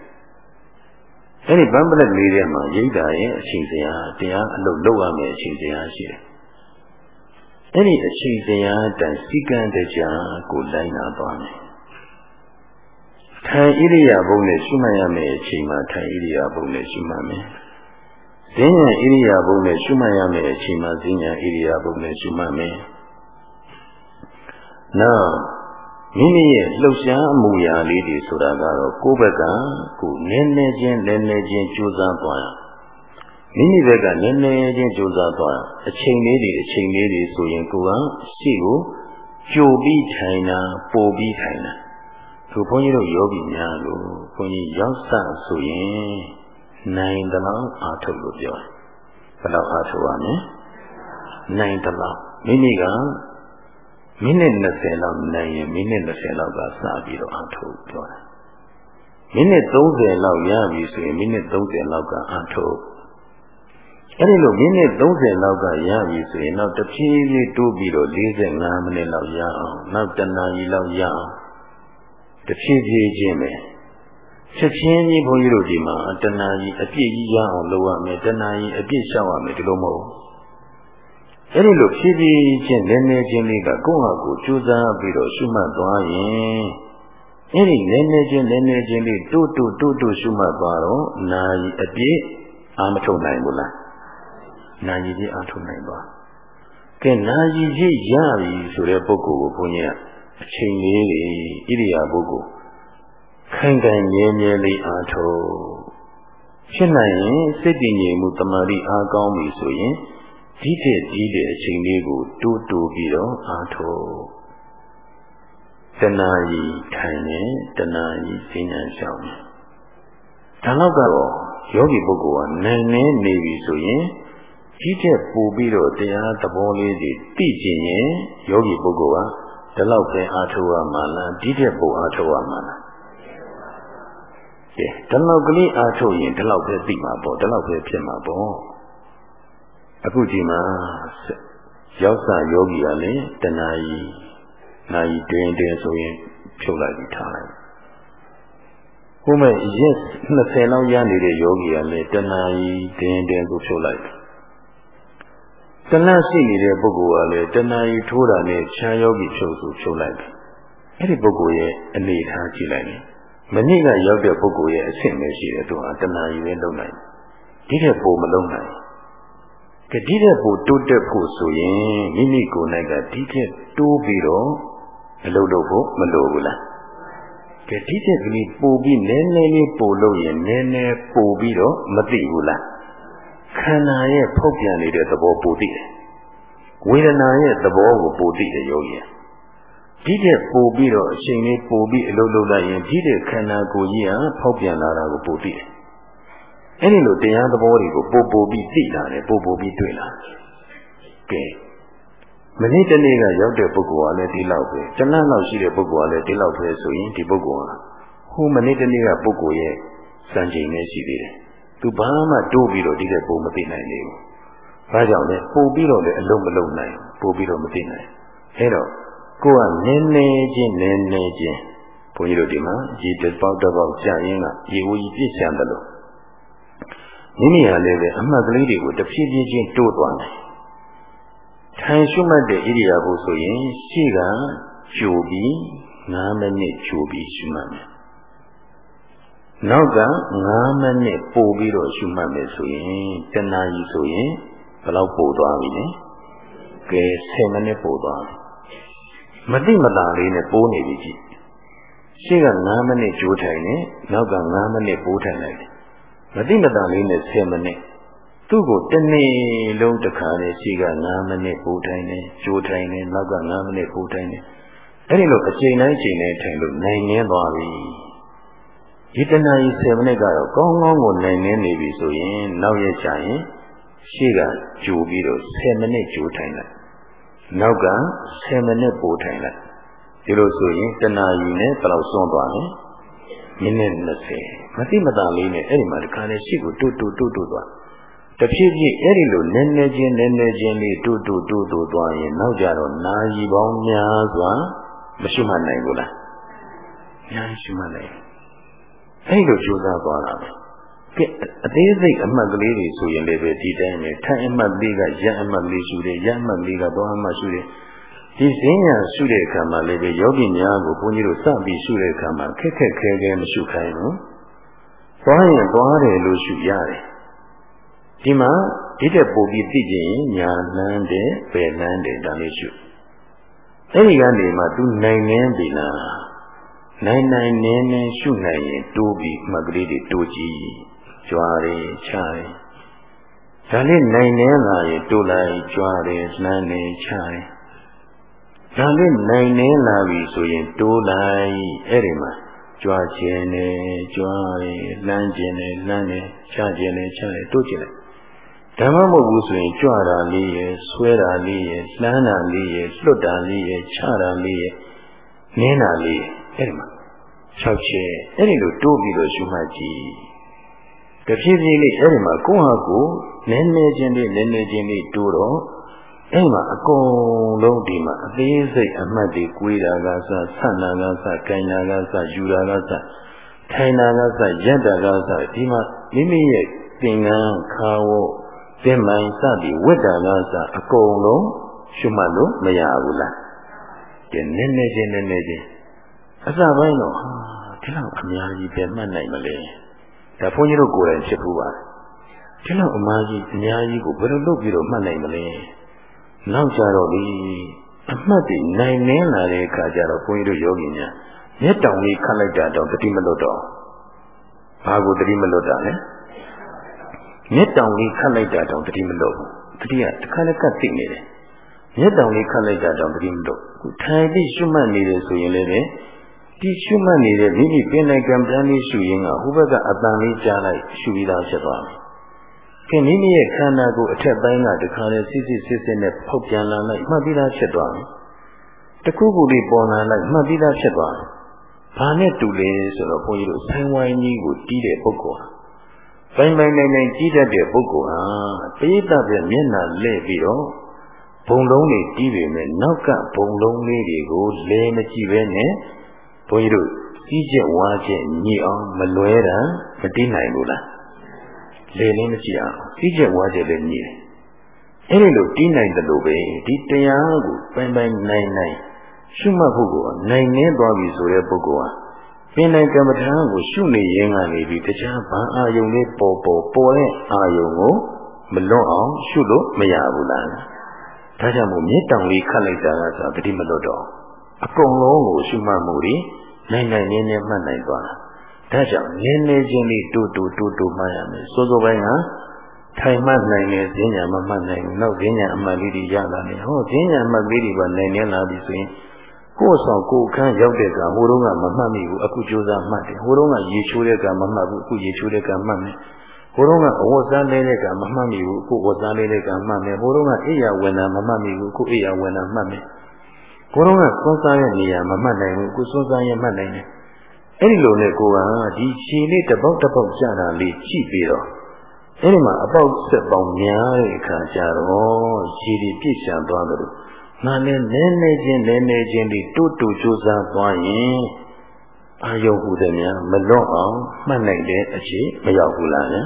အဲ့ဒီပန်းဖလက်လေးထဲမှာရိတ်တာရဲ့အချိန်ဇာတရားအလုပ်လုပ်ရမယ့်အချိန်ဇာရှိတယ်အဲ့ဒီအချိန်ဇာတန်စီကံတရားကိုလိုက်နာသွားမယ် ထိုင်ဣရိယာပုနဲ့ရှုမှတ်ရမယ့်အချိန်မှာထိုင်ဣရိယာပုနဲ့ရှုမှတ်မယ်။ဈဉ္ညာဣရိယာပုနဲ့ရှုမှတ်ရမယ့်အချိန်မှာဈဉ္ညာဣရိယာပုနဲ့ရှုမှတ်မယ်။နောက်မိမိရဲ့လှုပ်ရှားမှုရာလေးတွေဆိုတာကတော့ကိုယ့်ဘက်ကကိုနည်းနည်းချင်းနည်းနည်းချင်းကြိုးစားသွားရမိမိဘက်ကနည်းနည်းချင်းကြိုးစားသွားအချိန်လေးတွေအချိန်လေးတွေဆိုရင်ကိုယ်ကရှိကိုကြိုပြီးထိုင်တာပိုပြီးထိုင်တာ သူဘုန်းကြီးတို့ယောဂီများလို့ဘုန်းကြီးရောက်စဆိုရင်နိုင်တလောက်အာထုတ်လို့ပြောတယ်ဘယ်လောက်အာထုတ်ရမလဲနိုင်တလောက်မိမိကမိနစ်20လောက်နိုင်ရင်မိနစ်20လောက်ကစပြီးတော့အာထုတ်ပြောတယ်မိနစ်30လောက်ရပြီဆိုရင်မိနစ်30လောက်ကအာထုတ်အဲ့ဒီလိုမိနစ်30လောက်ကရပြီဆိုရင်နောက်တစ်ဖြည်းဖြည်းတိုးပြီးတော့45မိနစ်လောက်ရအောင်နောက်တနာရီလောက်ရအောင် တဖြည်းဖြည်းချင်းပဲချက်ချင်းကြီးဘုန်းကြီးတို့ဒီမှာတဏှာကြီးအပြည့်ကြီးရအောင်လုပ်ရမယ်တဏှာကြီးအပြည့်ရှောက်ရမယ်ဒီလိုမဟုတ်အဲ့ဒီလိုဖြည်းဖြည်းချင်းနည်းနည်းချင်းလေးကကိုယ့်ဟာကိုယ်ကြိုးစားပြီးတော့ရှုမှတ်သွားရင်အဲ့ဒီနည်းနည်းချင်းနည်းနည်းချင်းလေးတိုးတိုးတိုးတိုးရှုမှတ်သွားတော့နာယီအပြည့်အာမထုတ်နိုင်ဘူးလားနာယီကြီးအာထုတ်နိုင်ပါကဲနာယီကြီးရပြီဆိုတဲ့ပုဂ္ဂိုလ်ကိုဘုန်းကြီးက အချိန်လေးတွေဣရိယာပုဂ္ဂိုလ်ခိုင်ခိုင်မြဲမြဲလေးအားထုတ်ဖြစ်နိုင်ရင်စိတ်တည်ငြိမ်မှုတမာတိအားကောင်းပြီဆိုရင်ဒီထက်ကြီးတဲ့အချိန်လေးကိုတိုးတိုးပြီးတော့အားထုတ်တဏှာကြီးထိုင်နေတဏှာကြီးစိညာရှောင်နေဒါတော့ကတော့ယောဂီပုဂ္ဂိုလ်ကနိုင်နေနေပြီဆိုရင်ဒီထက်ပိုပြီးတော့တရားသဘောလေးတွေသိကျင်ရင်ယောဂီပုဂ္ဂိုလ်က ဒီလောက်ပဲအားထုတ်ရမှာလားဒီထက်ပိုအားထုတ်ရမှာလားကဲဒီလောက်ကလေးအားထုတ်ရင်ဒီလောက်ပဲသိမှာပေါ့ဒီလောက်ပဲဖြစ်မှာပေါ့အခုဒီမှာရောက်စာယောဂီကလည်းတဏှာကြီးနာယီတင်းတင်းဆိုရင်ဖြုတ်လိုက်ပြီးထားလိုက်ဟိုမဲ့ရက်20လောက်ရနေတဲ့ယောဂီကလည်းတဏှာကြီးတင်းတင်းကိုဖြုတ်လိုက် တဏှာရှိနေတဲ့ပုဂ္ဂိုလ်ကလည်းတဏှာကြီးထိုးတာနဲ့ခြံယောဂီဖြုတ်ဆိုဖြုတ်လိုက်တယ်အဲ့ဒီပုဂ္ဂိုလ်ရဲ့အနေထားကြည့်လိုက်ရင်မနစ်ကရောက်တဲ့ပုဂ္ဂိုလ်ရဲ့အဆင့်ပဲရှိတယ်သူဟာတဏှာကြီးပဲလုံနိုင်ဒီထက်ပိုမလုံနိုင်ကဒီတဲ့ပိုတိုးတက်ဖို့ဆိုရင်မိမိကိုယ်၌ကဒီထက်တိုးပြီးတော့အလုပ်လုပ်ဖို့မလိုဘူးလားကဒီထက်ကလေးပိုပြီးနည်းနည်းလေးပိုလို့ရင်နည်းနည်းပိုပြီးတော့မသိဘူးလား ခန္ဓာရဲ့ဖုတ်ပြန်နေတဲ့သဘောပိုသိတယ်ဝေဒနာရဲ့သဘောကိုပိုသိတယ်ယောဂီဒီတဲ့ပိုပြီးတော့အချိန်လေးပိုပြီးအလုပ်လုပ်လိုက်ရင်ဒီတဲ့ခန္ဓာကိုယ်ကြီးဟာဖောက်ပြန်လာတာကိုပိုသိတယ်အဲ့ဒီလိုတရားသဘောတွေကိုပို့ပို့ပြီးသိလာတယ်ပို့ပို့ပြီးတွေ့လာကဲမနေ့တနေ့ကရောက်တဲ့ပုဂ္ဂိုလ်ကလည်းဒီလောက်ပဲတဏှလောက်ရှိတဲ့ပုဂ္ဂိုလ်ကလည်းဒီလောက်ပဲဆိုရင်ဒီပုဂ္ဂိုလ်ဟာဟိုမနေ့တနေ့ကပုဂ္ဂိုလ်ရဲ့စံချိန်နဲ့ရှိသေးတယ် သူဘာမှတိုးပြီးတော့ဒီတဲ့ပုံမသိနိုင်သေးဘူးဘာကြောင့်လဲပို့ပြီးတော့လည်းအလုံးမလုံးနိုင်ပို့ပြီးတော့မသိနိုင်အဲ့တော့ကိုကနည်းနည်းချင်းနည်းနည်းချင်းဘုန်းကြီးတို့ဒီမှာရေတစ်ပေါက်တစ်ပေါက်ကြာရင်းကရေဝကြီးပြည့်စံတယ်လို့မိမိဟာလည်းပဲအမှတ်ကလေးတွေကိုတဖြည်းဖြည်းချင်းတိုးသွားတယ်ထိုင်ရှုမှတ်တဲ့ဣရိယာပုဆိုရင်ရှေ့ကကြိုပြီး9မိနစ်ကြိုပြီးရှုမှတ်မယ် နောက်က9မိနစ်ပို့ပြီးတော့ရှုမှတ်မယ်ဆိုရင်တဏှာကြီးဆိုရင်ဘယ်လောက်ပို့သွားပြီလဲကဲ10မိနစ်ပို့သွားပြီမတိမတာလေးနဲ့ပိုးနေပြီကြည့်ရှေ့က9မိနစ်ကြိုးထိုင်နေနောက်က9မိနစ်ပိုးထိုင်လိုက်တယ်မတိမတာလေးနဲ့10မိနစ်သူ့ကိုတစ်နေ့လုံးတစ်ခါနဲ့ရှေ့က9မိနစ်ပိုးထိုင်နေကြိုးထိုင်နေနောက်က9မိနစ်ပိုးထိုင်နေအဲ့ဒီလိုအချိန်တိုင်းအချိန်တိုင်းထိုင်လို့နိုင်ငင်းသွားပြီ ဒီတဏှာကြီး10မိနစ်ကတော့ကောင်းကောင်းကိုနိုင်နေနေပြီဆိုရင်နောက်ရက်ကျရင်ရှေ့ကကြိုပြီးတော့10မိနစ်ကြိုးထိုင်လိုက်နောက်က10မိနစ်ပိုထိုင်လိုက်ဒီလိုဆိုရင်တနာရီနဲ့ဘယ်လောက်စွန့်သွားလဲမိနစ်20မသိမသာလေးနဲ့အဲ့ဒီမှာဒီခါလေးရှိကိုတူတူတူတူသွားတဖြည်းဖြည်းအဲ့ဒီလိုနည်းနည်းချင်းနည်းနည်းချင်းလေးတူတူတူတူသွားရင်နောက်ကြတော့နာရီပေါင်းများစွာမရှုမှတ်နိုင်ဘူးလားညာရှုမှတ်နိုင် အဲ့လိုကြိုးစားသွားတာပဲကဲအသေးစိတ်အမှတ်ကလေးတွေဆိုရင်လည်းပဲဒီတိုင်းပဲထိုင်အမှတ်လေးကရအမှတ်လေးရှုတယ်ရအမှတ်လေးကသွားအမှတ်ရှုတယ်ဒီစဉ္ညာရှုတဲ့အခါမှာလည်းပဲယောဂီများကိုဘုန်းကြီးတို့စပြီးရှုတဲ့အခါမှာခက်ခက်ခဲခဲမရှုခိုင်းဘူးသွားရင်သွားတယ်လို့ရှုရတယ်ဒီမှာဒီတဲ့ပို့ပြီးသိကြရင်ညာလန်းတယ်ပယ်လန်းတယ်ဒါလေးရှုအဲ့ဒီကနေမှ तू နိုင်နေပြီလား နိုင်နိုင်နေနေရှုနိုင်ရင်တိုးပြီးမှတ်ကလေးတွေတိုးကြည့်ကြွားတယ်ချတယ်ဒါလေးနိုင်နေလာရင်တိုးလိုက်ကြွားတယ်လှမ်းတယ်ချတယ်ဒါလေးနိုင်နေလာပြီဆိုရင်တိုးလိုက်အဲ့ဒီမှာကြွားခြင်းနဲ့ကြွားတယ်လှမ်းခြင်းနဲ့လှမ်းတယ်ချခြင်းနဲ့ချတယ်တိုးခြင်းနဲ့ဓမ္မမဟုတ်ဘူးဆိုရင်ကြွတာလေးရယ်ဆွဲတာလေးရယ်လှမ်းတာလေးရယ်လွတ်တာလေးရယ်ချတာလေးရယ်နင်းတာလေး အဲ့ဒီမှာ၆ချက်အဲ့ဒီလိုတိုးပြီးတော့ရှုမှတ်ကြည့်တဖြည်းဖြည်းလေးအဲ့ဒီမှာကိုယ့်ဟာကိုယ်နည်းနည်းချင်းလေးနည်းနည်းချင်းလေးတိုးတော့အဲ့မှာအကုန်လုံးဒီမှာအသေးစိတ်အမှတ်တွေကိုယ်တာကစဆန့်တာကစကိုင်တာကစယူတာကစထိုင်တာကစရက်တာကစဒီမှာမိမိရဲ့သင်္ကန်းခါဝတ်သင်မိုင်စသည်ဝိတ္တာကစအကုန်လုံးရှုမှတ်လို့မရဘူးလားဒီနည်းနည်းချင်းနည်းနည်းချင်း အစပိုင်းတော့ဟာဒီလောက်အများကြီးပဲမှတ်နိုင်မလဲဒါဘုန်းကြီးတို့ကိုယ်တိုင်ဖြစ်ဘူးပါဒီလောက်အများကြီးအများကြီးကိုဘယ်လိုလုပ်ပြီးတော့မှတ်နိုင်မလဲနောက်ကြတော့ဒီအမှတ်တွေနိုင်နေလာတဲ့အခါကျတော့ဘုန်းကြီးတို့ယောဂီများမျက်တောင်လေးခတ်လိုက်တာတော့တတိမလွတ်တော့ဘာကိုတတိမလွတ်တာလဲမျက်တောင်လေးခတ်လိုက်တာတော့တတိမလွတ်ဘူးတတိကတစ်ခါလည်းကတ်သိနေတယ်မျက်တောင်လေးခတ်လိုက်တာတော့တတိမလွတ်ခုထိုင်ပြီးရှုမှတ်နေတယ်ဆိုရင်လည်း ဒီရှုမှတ်နေတဲ့မိမိပင်နိုင်ကံပြန်လေးရှုရင်းကဟိုဘက်ကအတန်လေးကြားလိုက်ရှုပြီးသားဖြစ်သွားတယ်ခင်မိမိရဲ့ခန္ဓာကိုယ်အထက်ပိုင်းကတခါလေစစ်စစ်စစ်စစ်နဲ့ဖောက်ပြန်လာလိုက်မှတ်ပြီးသားဖြစ်သွားတယ်တခုခုလေးပေါ်လာလိုက်မှတ်ပြီးသားဖြစ်သွားတယ်ဘာနဲ့တူလဲဆိုတော့ဘုန်းကြီးတို့ဆိုင်ဝိုင်းကြီးကိုတီးတဲ့ပုဂ္ဂိုလ်ဟာပိုင်းပိုင်းနိုင်နိုင်ကြီးတတ်တဲ့ပုဂ္ဂိုလ်ဟာပိဋကပြမျက်နှာလဲ့ပြီးတော့ဘုံလုံးတွေတီးပေမဲ့နောက်ကဘုံလုံးလေးတွေကိုလဲမကြည့်ပဲနဲ့ ဘုန်းကြီးတို့ကြီးကျက်ဝါကျက်ညှိအောင်မလွဲတာမတီးနိုင်ဘူးလားလေလင်းမရှိအောင်ကြီးကျက်ဝါကျက်လည်းညှိတယ်အဲ့ဒီလိုတီးနိုင်တယ်လို့ပဲဒီတရားကိုပိုင်ပိုင်နိုင်နိုင်ရှုမှတ်ဖို့ကိုနိုင်နေသွားပြီဆိုတဲ့ပုဂ္ဂိုလ်ဟာပင်နိုင်ကမ္မထာကိုရှုနေရင်းကနေပြီးတရားဘာအာယုံလေးပေါ်ပေါ်ပေါ်တဲ့အာယုံကိုမလွတ်အောင်ရှုလို့မရဘူးလားဒါကြောင့်မို့မြေတောင်လေးခတ်လိုက်တာကဆိုတတိမလွတ်တော့ အကုန်လုံးကိုရှုမှတ်မှုတွေနိုင်နိုင်နင်းနေမှတ်နိုင်သွားတာဒါကြောင့်နင်းနေခြင်းလေးတူတူတူတူမှတ်ရမယ်စိုးစိုးပိုင်းကထိုင်မှတ်နိုင်တဲ့ဈဉ္ညာမမှတ်နိုင်ဘူးနောက်ဈဉ္ညာအမှတ်လေးတွေရလာတယ်ဟောဈဉ္ညာအမှတ်လေးတွေကနိုင်နေလာပြီဆိုရင်ကိုယ်ဆောင်ကိုယ်ခန်းရောက်တဲ့ကဟိုတုန်းကမမှတ်မိဘူးအခုကြိုးစားမှတ်တယ်ဟိုတုန်းကရေချိုးတဲ့ကမမှတ်ဘူးအခုရေချိုးတဲ့ကမှတ်မယ်ဟိုတုန်းကအဝတ်စားလေးတဲ့ကမမှတ်မိဘူးအခုဝတ်စားလေးတဲ့ကမှတ်မယ်ဟိုတုန်းကအိယာဝင်တာမမှတ်မိဘူးအခုအိယာဝင်တာမှတ်မယ် ကိုယ်တော့ကစွန်းစားရဲ့နေရာမမှတ်နိုင်ဘူးကိုစွန်းစားရဲ့မှတ်နိုင်တယ်အဲ့ဒီလိုနဲ့ကိုကဒီခြေလေးတစ်ပေါက်တစ်ပေါက်ကျတာလေးကြည့်ပြီးတော့အဲ့ဒီမှာအပေါက်ဆက်ပေါင်းများတဲ့အခါကျတော့ခြေဒီပြည့်ချံသွားတယ်လို့ငါလည်းနည်းနည်းချင်းနည်းနည်းချင်းဒီတိုးတိုးကြိုးစားသွားရင်အာယုံဟုတဲ့များမလွတ်အောင်မှတ်နိုင်တဲ့အခြေမရောက်ဘူးလားညာ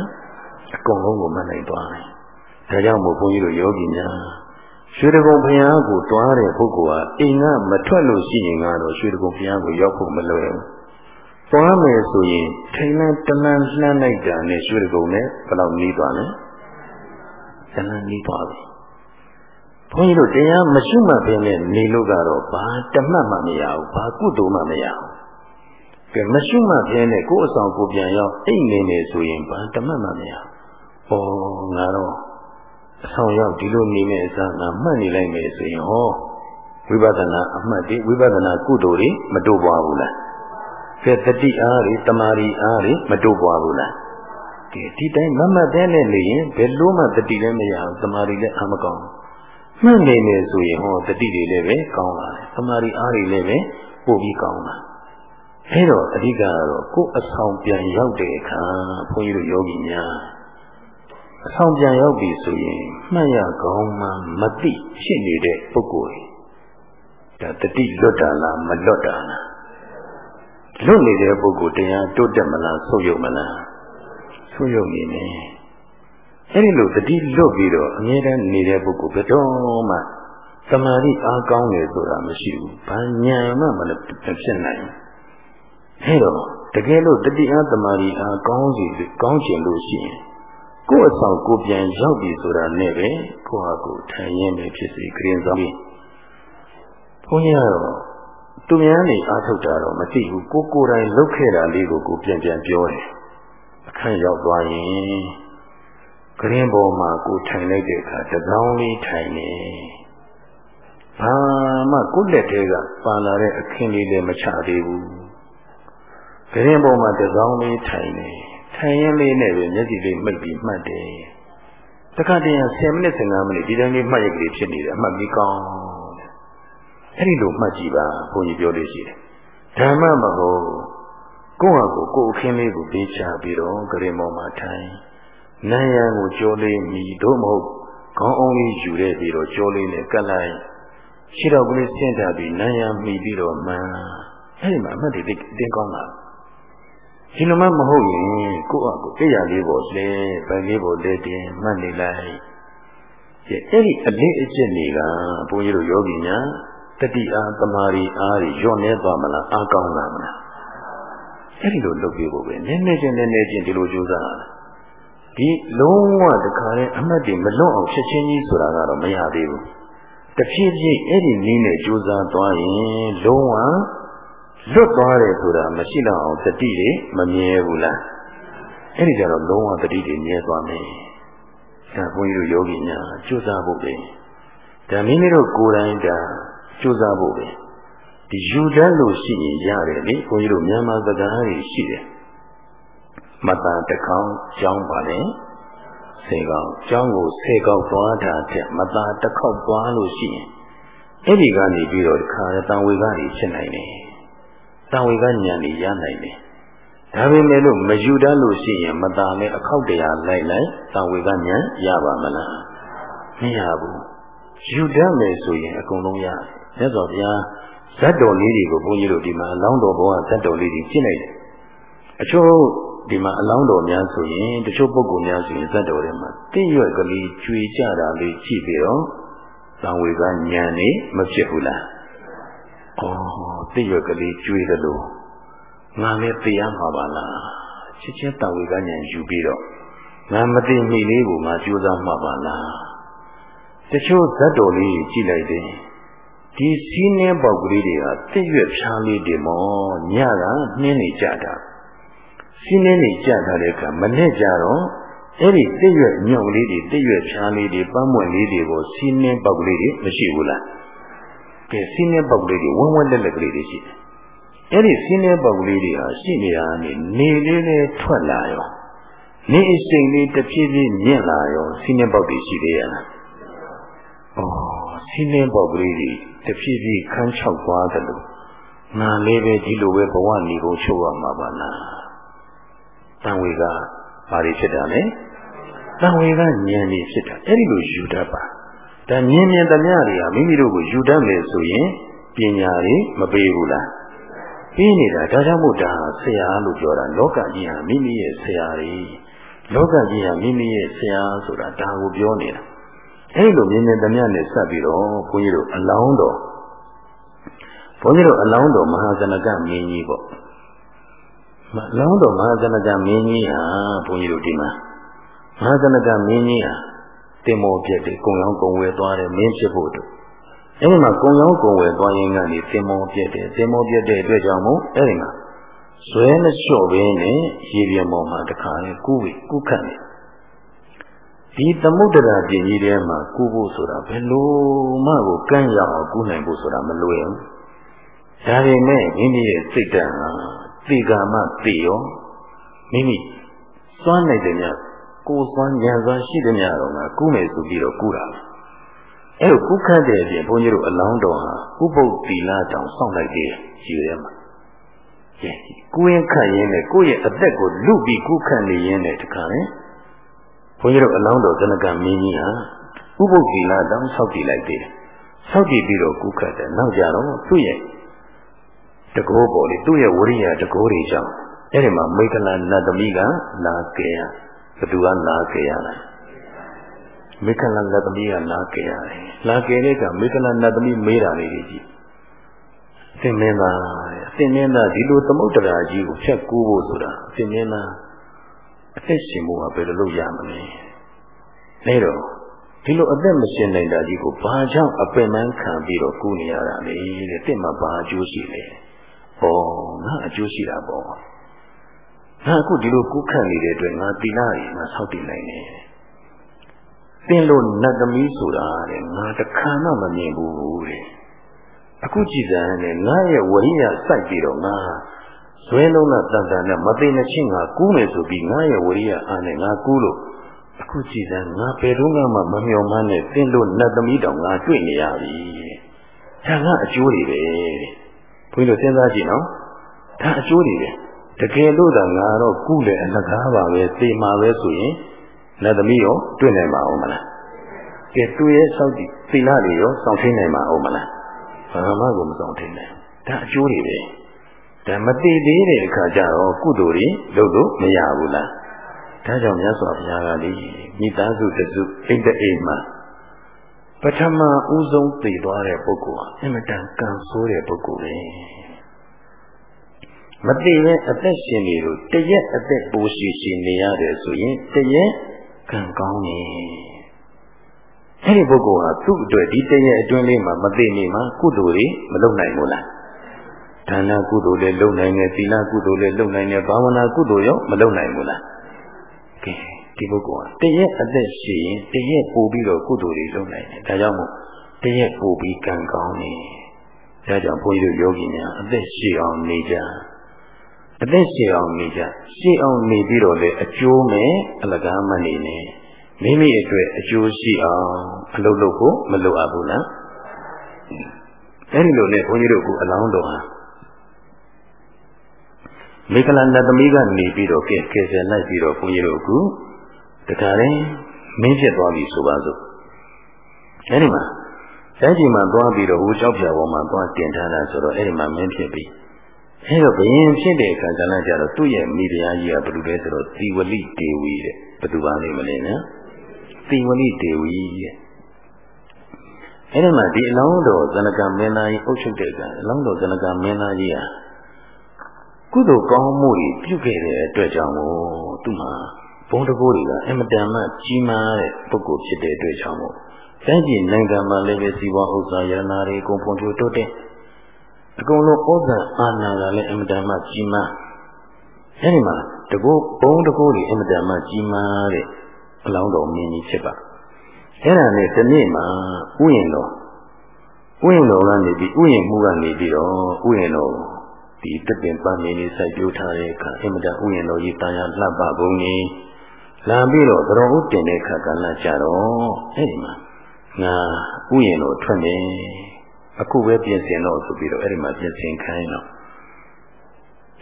အကုန်လုံးကိုမှတ်နိုင်သွားတယ်ဒါကြောင့်မို့ဘုန်းကြီးတို့ယောဂီများ ရွှေတကုံဘုရားကိုတွားတဲ့ပုဂ္ဂိုလ်ဟာအိမ်ကမထွက်လို့ရှိရင်ကတော့ရွှေတကုံဘုရားကိုရောက်ဖို့မလွယ်ဘူး။တွားမယ်ဆိုရင်ထိန်လန်းတလန်းလှမ်းလိုက်တာနဲ့ရွှေတကုံနဲ့ဘယ်လောက်နီးသွားလဲ။တလန်းနီးသွားပြီ။ဘုန်းကြီးတို့တရားမရှိမှပင်နဲ့နေလို့ကတော့ဘာတမတ်မှမရဘူး။ဘာကုသိုလ်မှမရဘူး။ကဲမရှိမှပင်နဲ့ကိုယ်အဆောင်ကိုပြန်ရောက်အိမ်နေနေဆိုရင်ဘာတမတ်မှမရဘူး။ဩငါတော့ အဆောင်ရောက်ဒီလိုနေမယ့်အစားငါမှတ်နေလိုက်မယ်ဆိုရင်ဟောဝိပဿနာအမှတ်တွေဝိပဿနာကုသိုလ်တွေမတို့ပွားဘူးလားကဲတတိအားတွေတမာရီအားတွေမတို့ပွားဘူးလားကဲဒီတိုင်းမမှတ်တဲ့နဲ့နေရင်ဘယ်လို့မှတတိလည်းမရဘူးတမာရီလည်းအမကောင်းမှတ်နေမယ်ဆိုရင်ဟောတတိတွေလည်းပဲကောင်းလာတယ်တမာရီအားတွေလည်းပဲပို့ပြီးကောင်းလာအဲတော့အဓိကကတော့ကိုယ်အဆောင်ပြန်ရောက်တဲ့အခါဘုန်းကြီးတို့ယောဂီများ အဆောင်ပြန်ရောက်ပြီဆိုရင်မှတ်ရကောင်းမှမသိဖြစ်နေတဲ့ပုဂ္ဂိုလ်တဒါတတိလွတ်တာလားမလွတ်တာလားလွတ်နေတဲ့ပုဂ္ဂိုလ်တရားတိုးတက်မလားဆုတ်ယုတ်မလားဆုတ်ယုတ်နေနေအဲ့ဒီလိုတတိလွတ်ပြီးတော့အမြဲတမ်းနေတဲ့ပုဂ္ဂိုလ်ဘယ်တော့မှသမာဓိအားကောင်းတယ်ဆိုတာမရှိဘူး။ဘာညာမှမဖြစ်နိုင်ဘူး။အဲတော့တကယ်လို့တတိအားသမာဓိအားကောင်းစီကောင်းကျင်လို့ရှိရင် ကိုယ့်အဆောင်ကိုပြန်ရောက်ပြီဆိုတာနဲ့ပဲကိုယ့်ဟာကိုယ်ထိုင်ရင်းပဲဖြစ်စေကြင်ဆောင်ပြီးဘုန်းကြီးကတော့သူများနေအားထုတ်တာတော့မသိဘူးကိုကိုယ်တိုင်လုပ်ခဲ့တာလေးကိုကိုပြန်ပြန်ပြောတယ်အခန့်ရောက်သွားရင်ကရင်ပေါ်မှာကိုထိုင်လိုက်တဲ့အခါတကောင်းလေးထိုင်နေဘာမှကိုလက်သေးကပါလာတဲ့အခင်းလေးလည်းမချသေးဘူးကရင်ပေါ်မှာတကောင်းလေးထိုင်နေ ထိုင်ရင်လေးနဲ့ပဲမျက်စိလေးမှိတ်ပြီးမှတ်တယ်တခါတည်း10မိနစ်15မိနစ်ဒီတိုင်းလေးမှတ်ရကလေးဖြစ်နေတယ်အမှတ်ပြီးကောင်းအဲ့ဒီလိုမှတ်ကြည့်ပါဘုန်းကြီးပြောလို့ရှိတယ်ဓမ္မမဟုတ်ကိုယ့်ဟာကိုယ်ကိုယ်အခင်းလေးကိုပေးချပြီးတော့ကရင်ပေါ်မှာထိုင်နန်းရံကိုကြောလေးမိတို့မဟုတ်ခေါင်းအောင်လေးယူတဲ့ပြီးတော့ကြောလေးနဲ့ကတ်လိုက်ခြေတော်ကလေးဆင့်ထားပြီးနန်းရံမိပြီးတော့မှန်အဲ့ဒီမှာအမှတ်တွေတင်းကောင်းတာ ဒီလိုမှမဟုတ်ရင်ကိုယ့်အကိုသိရလေးပေါ်လဲဗန်လေးပေါ်လဲတင်မှတ်နေလိုက်ဒီအဲ့ဒီအလေးအကျင့်တွေကဘုန်းကြီးတို့ယောဂီများတတိအားတမာရီအားတွေညော့နေသွားမလားအားကောင်းလာမလားအဲ့ဒီလိုလုပ်ပြဖို့ပဲနည်းနည်းချင်းနည်းနည်းချင်းဒီလိုကြိုးစားရဒီလုံးဝတခါနဲ့အမှတ်တွေမလွတ်အောင်ချက်ချင်းကြီးဆိုတာကတော့မရသေးဘူးတဖြည်းဖြည်းအဲ့ဒီနည်းနဲ့ကြိုးစားသွားရင်လုံးဝ လွတ်သွားတယ်ဆိုတာမရှိတော့အောင်တတိတွေမမြဲဘူးလားအဲ့ဒီကြတော့လုံးဝတတိတွေမြဲသွားမယ်ဒါဘုန်းကြီးတို့ယောဂီများကြိုးစားဖို့ပဲဒါမိမိတို့ကိုယ်တိုင်ဒါကြိုးစားဖို့ပဲဒီယူတတ်လို့ရှိရင်ရတယ်လေဘုန်းကြီးတို့မြန်မာစကားတွေရှိတယ်မတန်တခေါင်ကျောင်းပါလေဆေကောင်ကျောင်းကိုဆေကောင်သွားတာတဲ့မတန်တစ်ခေါက်သွားလို့ရှိရင်အဲ့ဒီကနေပြီးတော့ဒီခါတန်ဝေကနေဖြစ်နိုင်တယ် တန်ဝေကညံနေရနိုင်တယ်ဒါပေမဲ့လို့မယူတတ်လို့ရှိရင်မตาနဲ့အခောက်တရားလိုက်လိုက်တန်ဝေကညံရပါမလားမရဘူးယူတတ်မယ်ဆိုရင်အကုန်လုံးရတယ်မြတ်စွာဘုရားဇတ်တော်လေးတွေကိုဘုန်းကြီးတို့ဒီမှာအလောင်းတော်ဘုရားဇတ်တော်လေးတွေကျင့်လိုက်တယ်အချို့ဒီမှာအလောင်းတော်များဆိုရင်တချို့ပုဂ္ဂိုလ်များဆိုရင်ဇတ်တော်ထဲမှာတင့်ရွက်ကလေးကျွေကြတာလေးကြည့်ပြီးတော့သံဝေကညံနေမဖြစ်ဘူးလား။ အော်တင့်ရွက်ကလေးကျွေတယ်လို့ငါလည်းသိရမှာပါလား။ချစ်ချင်းသံဝေကညံယူပြီးတော့ငါမသိမိလေးကိုငါကြိုးစားမှာပါလား။တချို့ဇတ်တော်လေးကြည့်လိုက်တယ်။ဒီစီးနှင်းပေါက်ကလေးတွေကတင့်ရွက်ဖြားလေးတွေမောညကနှင်းနေကြတာ။စီးနှင်းနေကြထားတဲ့အခါမနဲ့ကြတော့အဲ့ဒီတိရွက်ညုံလေးတွေတိရွက်ဖြားလေးတွေပန်းမွင့်လေးတွေကိုစီးနှင်းပေါက်ကလေးတွေမရှိဘူးလား ကဲစီးနှင်းပေါက်ကလေးတွေဝန်းဝန်းလက်လက်ကလေးတွေရှိတယ်အဲ့ဒီစီးနှင်းပေါက်ကလေးတွေဟာရှိနေတာနေနေလေးလေးထွက်လာရောနေအစိမ်လေးတစ်ဖြည်းဖြည်းမြင့်လာရောစီးနှင်းပေါက်တွေရှိသေးရလားဩစီးနှင်းပေါက်ကလေးတွေတစ်ဖြည်းဖြည်းခန်းချောက်သွားတယ်လို့နာလေးပဲဒီလိုပဲဘဝနေကိုချုပ်ရမှာပါလားတန်ဝေကဘာတွေဖြစ်တာလဲတန်ဝေကဉာဏ်ကြီးဖြစ်တာအဲ့ဒီလိုယူတတ်ပါ ဒါမြင်မြင်သမျှတွေဟာမိမိတို့ကိုယူတတ်မယ်ဆိုရင်ပညာတွေမပေးဘူးလားပြီးနေတာဒါကြောင့်မို့ဒါဆရာလို့ပြောတာလောကကြီးဟာမိမိရဲ့ဆရာတွေလောကကြီးဟာမိမိရဲ့ဆရာဆိုတာဒါကိုပြောနေတာအဲ့လိုမြင်မြင်သမျှနဲ့ဆက်ပြီးတော့ဘုန်းကြီးတို့အလောင်းတော်ဘုန်းကြီးတို့အလောင်းတော်မဟာဇနကမင်းကြီးပေါ့လောင်းတော်မဟာဇနကမင်းကြီးဟာဘုန်းကြီးတို့ဒီမှာမဟာဇနကမင်းကြီးဟာ တင်မောပြက်တယ်ကုံရောင်းကုံဝယ်သွားတယ်မင်းဖြစ်ဖို့တို့အဲဒီမှာကုံရောင်းကုံဝယ်သွားရင်ကနေတင်မောပြက်တယ်တင်မောပြက်တဲ့အတွက်ကြောင့်မို့အဲဒီမှာဇွဲမလျှော့ဘဲနဲ့ရေပြမောမှာတခါလေကူးပြီးကူးခတ်နေဒီသမုဒ္ဒရာပြည်ကြီးထဲမှာကူးဖို့ဆိုတာဘယ်လိုမှကိုကန့်ရအောင်ကူးနိုင်ဖို့ဆိုတာမလွယ်ဘူးဒါပေမဲ့မိမိရဲ့စိတ်ဓာတ်ဟာသေကာမသေရောမိမိစွမ်းနိုင်တယ်များ ကိုယ်စွမ်းဉာဏ်စွမ်းရှိတယ်များတော့ငါကုမယ်ဆိုပြီးတော့ကုတာအဲလိုကုခတ်တဲ့အပြင်ဘုန်းကြီးတို့အလောင်းတော်ဟာဥပုပ်တီလာတောင်စောင့်လိုက်သေးတယ်ရှိရဲမှာကဲကုရင်ခတ်ရင်းနဲ့ကိုယ့်ရဲ့အသက်ကိုလူပြီးကုခတ်နေရင်းနဲ့တခါလေဘုန်းကြီးတို့အလောင်းတော်ဇနကမင်းကြီးဟာဥပုပ်တီလာတောင်ဆောက်တည်လိုက်သေးတယ်ဆောက်တည်ပြီးတော့ကုခတ်တယ်နောက်ကြတော့သူ့ရဲ့တကောပေါ်လေသူ့ရဲ့ဝရိယတကောတွေကြောင့်အဲ့ဒီမှာမိကလနတ်သမီးကလာကြရ ဘသူကလာကြရလဲမိကလနတ်သမီးကလာကြရတယ်လာကြတဲ့ကမိကလနတ်သမီးမေးတာလေးကြီးသင်မင်းသားအသင်မင်းသားဒီလိုသမုဒ္ဒရာကြီးကိုဖြတ်ကူးဖို့ဆိုတာအသင်မင်းသားအသက်ရှင်ဖို့ကဘယ်လိုလုပ်ရမလဲနေတော့ဒီလိုအသက်မရှင်နိုင်တာကြီးကိုဘာကြောင့်အပင်ပန်းခံပြီးတော့ကူးနေရတာလဲတဲ့တင့်မှာဘာအကျိုးရှိလဲဩငါအကျိုးရှိတာပေါ့ ငါအခုဒီလိုကူးခတ်နေတဲ့အတွက်ငါတိလာရီငါဆောက်တည်နိုင်တယ်သင်လို့နတ်သမီးဆိုတာတဲ့ငါတခါမှမမြင်ဘူးတဲ့အခုကြည်စံနဲ့ငါရဲ့ဝရိယစိုက်ပြီးတော့ငါဇွဲလုံးနဲ့တန်တန်နဲ့မသိမချင်းငါကူးမယ်ဆိုပြီးငါရဲ့ဝရိယအားနဲ့ငါကူးလို့အခုကြည်စံငါဘယ်တော့မှမမျှော်မှန်းနဲ့သင်လို့နတ်သမီးတောင်ငါတွေ့နေရပြီဒါကအကျိုးတွေပဲဘုန်းကြီးတို့စဉ်းစားကြည့်နော်ဒါအကျိုးတွေပဲ တကယ်လို့သာငါတော့ကုလေအလကားပါပဲသေမှာပဲဆိုရင်နတ်သမီးရောတွေ့နိုင်ပါအောင်မလားကဲတွေ့ရဲ့စောက်ကြည့်သီလတွေရောစောင့်ထိန်နိုင်ပါအောင်မလားဘာမှကိုမစောင့်ထိန်နိုင်ဒါအကျိုးတွေပဲဒါမတည်သေးတဲ့အခါကျတော့ကုသိုလ်တွေလုပ်လို့မရဘူးလားဒါကြောင့်မြတ်စွာဘုရားကလေမိသားစုတစုအိတ်တအိမ်မှာပထမဦးဆုံးသိသွားတဲ့ပုဂ္ဂိုလ်ဟာအင်မတန်ကံဆိုးတဲ့ပုဂ္ဂိုလ်ပဲ မသိပဲအသက်ရှင်နေလို့တရက်အသက်ပိုရှိရှိနေရတယ်ဆိုရင်တရက်ကံကောင်းနေအဲ့ဒီပုဂ္ဂိုလ်ဟာသူ့အတွက်ဒီတရက်အတွင်းလေးမှာမသိနေမှာကုသိုလ်တွေမလုပ်နိုင်ဘူးလားဒါနကုသိုလ်လည်းလုပ်နိုင်တယ်သီလကုသိုလ်လည်းလုပ်နိုင်တယ်ဘာဝနာကုသိုလ်ရောမလုပ်နိုင်ဘူးလားကဲဒီပုဂ္ဂိုလ်ဟာတရက်အသက်ရှိရင်တရက်ပို့ပြီးတော့ကုသိုလ်တွေလုပ်နိုင်တယ်ဒါကြောင့်မို့တရက်ပို့ပြီးကံကောင်းနေဒါကြောင့်ဘုန်းကြီးတို့ယောဂီများအသက်ရှိအောင်နေကြ အသက်ရှိအောင်နေကြရှိအောင်နေပြီးတော့လေအကျိုးမဲ့အလကားမနေနဲ့မိမိအတွက်အကျိုးရှိအောင်အလုပ်လုပ်ဖို့မလိုအပ်ဘူးလားအဲဒီလိုနဲ့ဘုန်းကြီးတို့ကအလောင်းတော်ဟာမေကလနတ်သမီးကနေပြီးတော့ကဲကဲဆယ်လိုက်ပြီးတော့ဘုန်းကြီးတို့ကတခါရင်မင်းဖြစ်သွားပြီဆိုပါစို့အဲဒီမှာအဲဒီမှာသွားပြီးတော့ဟိုကြောက်ပြပေါ်မှာသွားတင်ထားတာဆိုတော့အဲဒီမှာမင်းဖြစ်ပြီ အဲတော့ဘယင်ဖြစ်တဲ့အခါကလည်းကြတော့သူ့ရဲ့မိဖုရားကြီးကဘယ်လိုလဲဆိုတော့သီဝလိဒေဝီတဲ့ဘယ်သူပါလိမ့်မလဲနော်သီဝလိဒေဝီတဲ့အဲဒီမှာဒီအလောင်းတော်ဇနကမင်းသားကြီးအုပ်ချုပ်တဲ့ကအလောင်းတော်ဇနကမင်းသားကြီးဟာကုသိုလ်ကောင်းမှုတွေပြုခဲ့တဲ့အတွက်ကြောင့်မို့သူ့မှာဘုံတကိုးတွေကအင်မတန်မှကြီးမားတဲ့ပုဂ္ဂိုလ်ဖြစ်တဲ့အတွက်ကြောင့်မို့တိုင်းပြည်နိုင်ငံမှာလည်းပဲစီးပွားဥစ္စာယရနာတွေအကုန်ဖွံ့ဖြိုးတိုးတက် အကုန်လုံးဩဇာအာဏာကလည်းအင်မတန်မှကြီးမားအဲဒီမှာတကူဘုံတကူတွေအင်မတန်မှကြီးမားတဲ့အလောင်းတော်မင်းကြီးဖြစ်ပါအဲ့ဒါနဲ့ဒီနေ့မှာဥယျာဉ်တော်ဥယျာဉ်တော်ကနေပြီးဥယျာဉ်မှုကနေပြီးတော့ဥယျာဉ်တော်ဒီတပင်ပန်းနေနေစိုက်ပျိုးထားတဲ့အခါအင်မတန်ဥယျာဉ်တော်ကြီးတာယာလှပပုံကြီးလာပြီးတော့သတော်ဥတင်တဲ့အခါကလည်းကြတော့အဲ့ဒီမှာငါဥယျာဉ်တော်ထွက်နေ အခုပဲပြင်ဆင်တော့ဆိုပြီးတော့အဲ့ဒီမှာပြင်ဆင်ခိုင်းတော့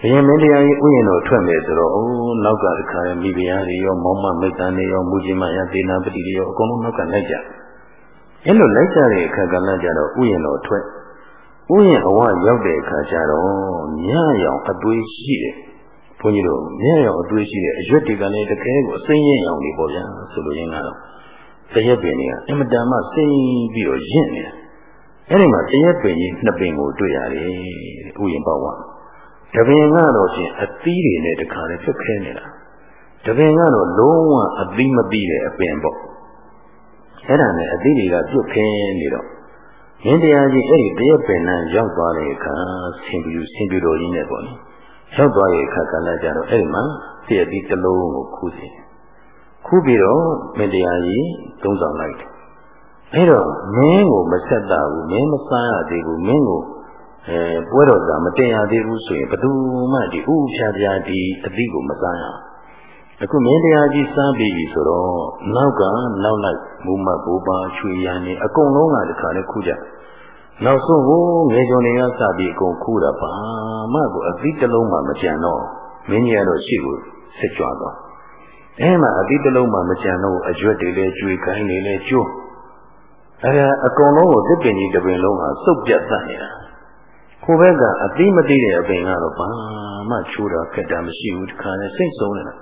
ဘုရင်မင်းတရားကြီးဥယျာဉ်တော်ထွက်မယ်ဆိုတော့အိုးနောက်ကတခါမိဖုရားတွေရောမောင်မမိတ်တန်တွေရောမူကြီးမရသေနာပတိတွေရောအကုန်လုံးနောက်ကလိုက်ကြအဲ့လိုလိုက်ကြတဲ့အခါကလည်းကြတော့ဥယျာဉ်တော်ထွက်ဥယျာဉ်အဝရောက်တဲ့အခါကျတော့ညရောင်အသွေးရှိတယ်ဘုန်းကြီးတို့ညရောင်အသွေးရှိတဲ့အရွက်တွေကလည်းတကယ်ကိုအစိမ့်ရင်ရောင်တွေပေါ့ဗျာဆိုလိုရင်းကတော့တရက်ပင်တွေကအင်မတန်မှစိမ့်ပြီးတော့ရင့်နေတာ အဲ့ဒီမှာတရက်ပင်ကြီးနှစ်ပင်ကိုတွေ့ရတယ်ဥယျာဉ်ပေါဝါတပင်ကတော့ရှင်အသီးတွေနဲ့တခါလေဖြစ်ခဲနေတာတပင်ကတော့လုံးဝအသီးမသီးတဲ့အပင်ပေါ့အဲ့ဒါနဲ့အသီးတွေကပြုတ်ခင်းနေတော့မင်းတရားကြီးအဲ့ဒီတရက်ပင်နဲ့ရောက်သွားတဲ့အခါဆင်ပြူဆင်ပြူတော်ကြီးနဲ့ပေါ့လေရောက်သွားတဲ့အခါကလည်းကြတော့အဲ့ဒီမှာတည့်ပြီးတစ်လုံးကိုခူးစီခူးပြီးတော့မင်းတရားကြီးသုံးဆောင်လိုက်တယ် အဲ့တော့မင်းကိုမဆက်တာဘူးမင်းမစားရသေးဘူးမင်းကိုအဲပွဲတော်ကမတင်ရသေးဘူးဆိုရင်ဘယ်သူမှဒီဥဖြာဖြာဒီအတိကိုမစားရအောင်အခုမင်းတရားကြီးစားပြီးပြီဆိုတော့နောက်ကနောက်လိုက်မူမတ်ဘူပါချွေရန်နေအကုန်လုံးကတခါလဲခုကြနောက်ဆုံးကိုငယ်ကျော်နေကစပြီးအကုန်ခူးတာပါမှကိုအသီးတစ်လုံးမှမကြံတော့မင်းကြီးကတော့ရှိကိုဆက်ကြွသွားအဲမှာအသီးတစ်လုံးမှမကြံတော့အရွက်တွေလဲကျွေခိုင်းနေလဲကျိုး အဲဒါအကုန်လုံးကိုသစ်ပင်ကြီးတစ်ပင်လုံးကစုပ်ပြတ်တတ်နေတာကိုဘက်ကအသိမသိတဲ့အပင်ကတော့ဘာမှချိုးတာခက်တာမရှိဘူးတခါနဲ့စိတ်ဆုံးနေတာ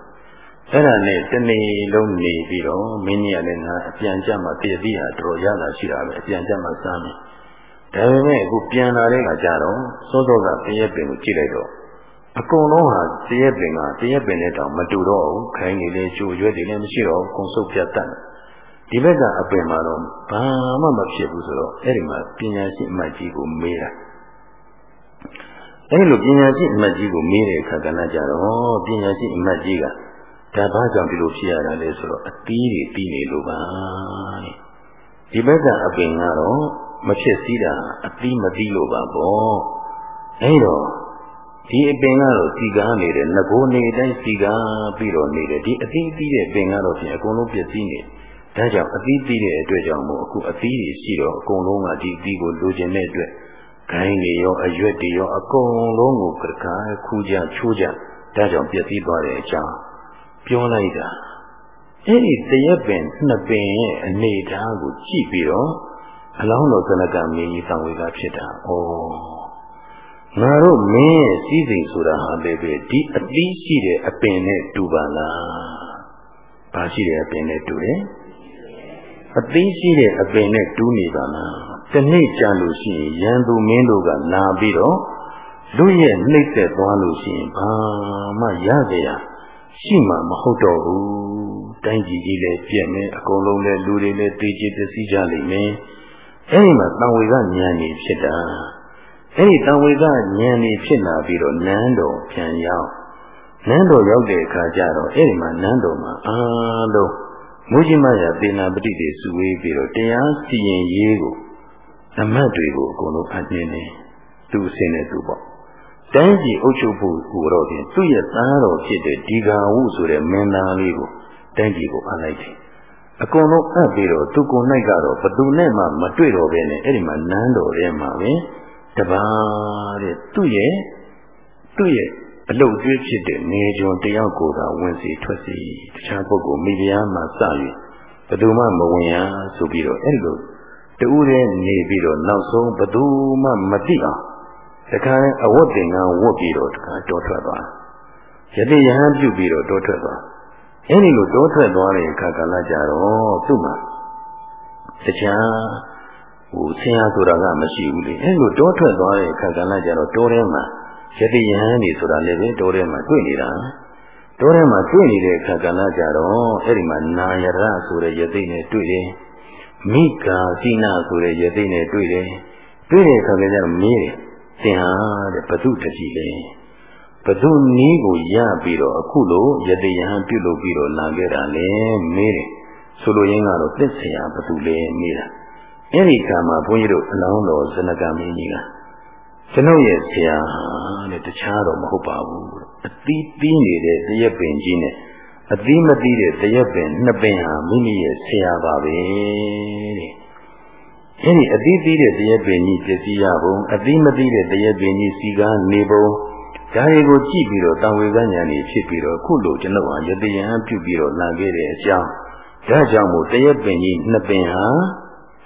အဲ့ဒါနဲ့တနေ့လုံးနေပြီးတော့မင်းကြီးကလည်းငါအပြန်ကြမှာတည်ပြီးဟာတော်ရလာရှိတာပဲအပြန်ကြမှာစားမယ်ဒါပေမဲ့အခုပြန်လာတဲ့အခါကျတော့စောစောကတရက်ပင်ကိုကြည့်လိုက်တော့အကုန်လုံးဟာတရက်ပင်ကတရက်ပင်နဲ့တောင်မတူတော့ဘူးခိုင်းနေလေကျိုးရွက်တွေလည်းမရှိတော့ကုံဆုပ်ပြတ်တတ် ဒီဘက်ကအပင်မှာတော့ဘာမှမဖြစ်ဘူးဆိုတော့အဲ့ဒီမှာပညာရှိအမတ်ကြီးကိုမေးတာအဲ့လိုပညာရှိအမတ်ကြီးကိုမေးတဲ့အခါကလည်းကြတော့ပညာရှိအမတ်ကြီးကဒါဘာကြောင့်ဒီလိုဖြစ်ရတာလဲဆိုတော့အသီးတွေတီးနေလို့ပါတဲ့ဒီဘက်ကအပင်ကတော့မဖြစ်စည်းတာအသီးမတီးလို့ပါပေါ့အဲတော့ဒီအပင်ကတော့စီကားနေတယ်ငကိုနေတိုင်းစီကားပြီးတော့နေတယ်ဒီအသီးတီးတဲ့ပင်ကတော့ဖြင့်အကုန်လုံးပြည့်စည်နေ ဒါကြောင့်အသီးတီးတဲ့အတွက်ကြောင့်မို့အခုအသီးတွေရှိတော့အကုန်လုံးကဒီအသီးကိုလိုချင်တဲ့အတွက်ခိုင်းတွေရောအရွက်တွေရောအကုန်လုံးကိုကကားခူးကြချိုးကြဒါကြောင့်ပြည့်စည်သွားတဲ့အကြောင်းပြောလိုက်တာအဲ့ဒီတရက်ပင်နှစ်ပင်ရဲ့အနေထားကိုကြည့်ပြီးတော့အလောင်းတော်ကနကမင်းကြီးသံဝေကဖြစ်တာ။ဩငါတို့မင်းရဲ့စည်းစိမ်ဆိုတာဟာလည်းပဲဒီအသီးရှိတဲ့အပင်နဲ့တူပါလား။ဘာရှိတဲ့အပင်နဲ့တူတယ်။ အသီးရှိတဲ့အပင်နဲ့တူနေပါလား။ဒီနေ့ကြာလို့ရှိရင်ရန်သူမင်းတို့ကလာပြီးတော့လူရဲ့နှိမ့်သက်သွားလို့ရှိရင်ဘာမှရကြရရှိမှမဟုတ်တော့ဘူး။တိုင်းပြည်ကြီးလည်းပြည့်မယ်အကုန်လုံးလည်းလူတွေလည်းတေးကြည်ပစ္စည်းကြလိမ့်မယ်။အဲဒီမှာတံဝေကဉာဏ်ကြီးဖြစ်တာ။အဲ့ဒီတံဝေကဉာဏ်นี่ဖြစ်လာပြီးတော့နန်းတော်ပြန်ရောက်နန်းတော်ရောက်တဲ့အခါကျတော့အဲ့ဒီမှာနန်းတော်မှာအားလုံး မုကြီးမရသေနာပတိတွေစုဝေးပြီးတော့တရားစီရင်ရေးကိုအမတ်တွေကိုအကုန်လုံးအနှင်းနေသူအစင်းနဲ့သူပေါ့တိုင်းပြည်အုပ်ချုပ်ဖို့ကိုတော့ပြင်သူ့ရဲ့သားတော်ဖြစ်တဲ့ဒီဃာဝုဆိုတဲ့မင်းသားလေးကိုတိုင်းပြည်ကိုအပ်လိုက်တယ်အကုန်လုံးအပ်ပြီးတော့သူကိုနိုင်ကတော့ဘသူနဲ့မှမတွေ့တော့ဘဲနဲ့အဲ့ဒီမှာနန်းတော်ထဲမှာပဲတပါးတဲ့သူ့ရဲ့သူ့ရဲ့ အလုတ်ကျွေးဖြစ်တဲ့နေကြုံတယောက်ကိုသာဝင်စီထွက်စီတခြားပုဂ္ဂိုလ်မိဖုရားမှာစ၍ဘယ်သူမှမဝင်ရဆိုပြီးတော့အဲ့လိုတူးတဲ့နေပြီးတော့နောက်ဆုံးဘယ်သူမှမသိအောင်တခါအဝတ်တင်ကဝတ်ပြီးတော့တခါတောထွက်သွားယတိယဟန်ပြုပြီးတော့တောထွက်သွားအဲ့ဒီလိုတောထွက်သွားတဲ့အခါကလည်းကြတော့သူ့မှာတခြားဟိုဆင်းရဲဆိုတာကမရှိဘူးလေအဲလိုတောထွက်သွားတဲ့အခါကလည်းကျတော့တောထဲမှာ ယတိယဟန်နေဆိုတာလည်းပဲတောထဲမှာတွေ့နေတာတောထဲမှာတွေ့နေတဲ့အခါကလည်းကျတော့အဲ့ဒီမှာနာယရဆိုတဲ့ယတိနဲ့တွေ့တယ်မိကာစိနာဆိုတဲ့ယတိနဲ့တွေ့တယ်တွေ့တဲ့အခါကလည်းကျတော့မေးတယ်သင်ဟာတဲ့ဘသူတတိလဲဘသူနီးကိုရပြီးတော့အခုလိုယတိယဟန်ပြုလုပ်ပြီးတော့လာခဲ့တာလေမေးတယ်ဆိုလိုရင်းကတော့သစ္ဆရာဘသူလဲမေးတာအဲ့ဒီကံမှာဘုန်းကြီးတို့အလောင်းတော်ဇနကမင်းကြီးကကျွန်ုပ်ရဲ့ဆရာ တဲ့တခြားတော့မဟုတ်ပါဘူးအသီးသီးနေတဲ့တရက်ပင်ကြီးနဲ့အသီးမသီးတဲ့တရက်ပင်နှစ်ပင်ဟာမိမိရဲ့ဆရာပါပဲတဲ့အဲ့ဒီအသီးသီးတဲ့တရက်ပင်ကြီးပြည့်စည်ရပုံအသီးမသီးတဲ့တရက်ပင်ကြီးစီကားနေပုံဒါတွေကိုကြည့်ပြီးတော့တံဝေကညာနေဖြစ်ပြီးတော့ခုလိုကျွန်ုပ်ဟာယတိယံပြုပြီးတော့လာခဲ့တဲ့အကြောင်းဒါကြောင့်မို့တရက်ပင်ကြီးနှစ်ပင်ဟာ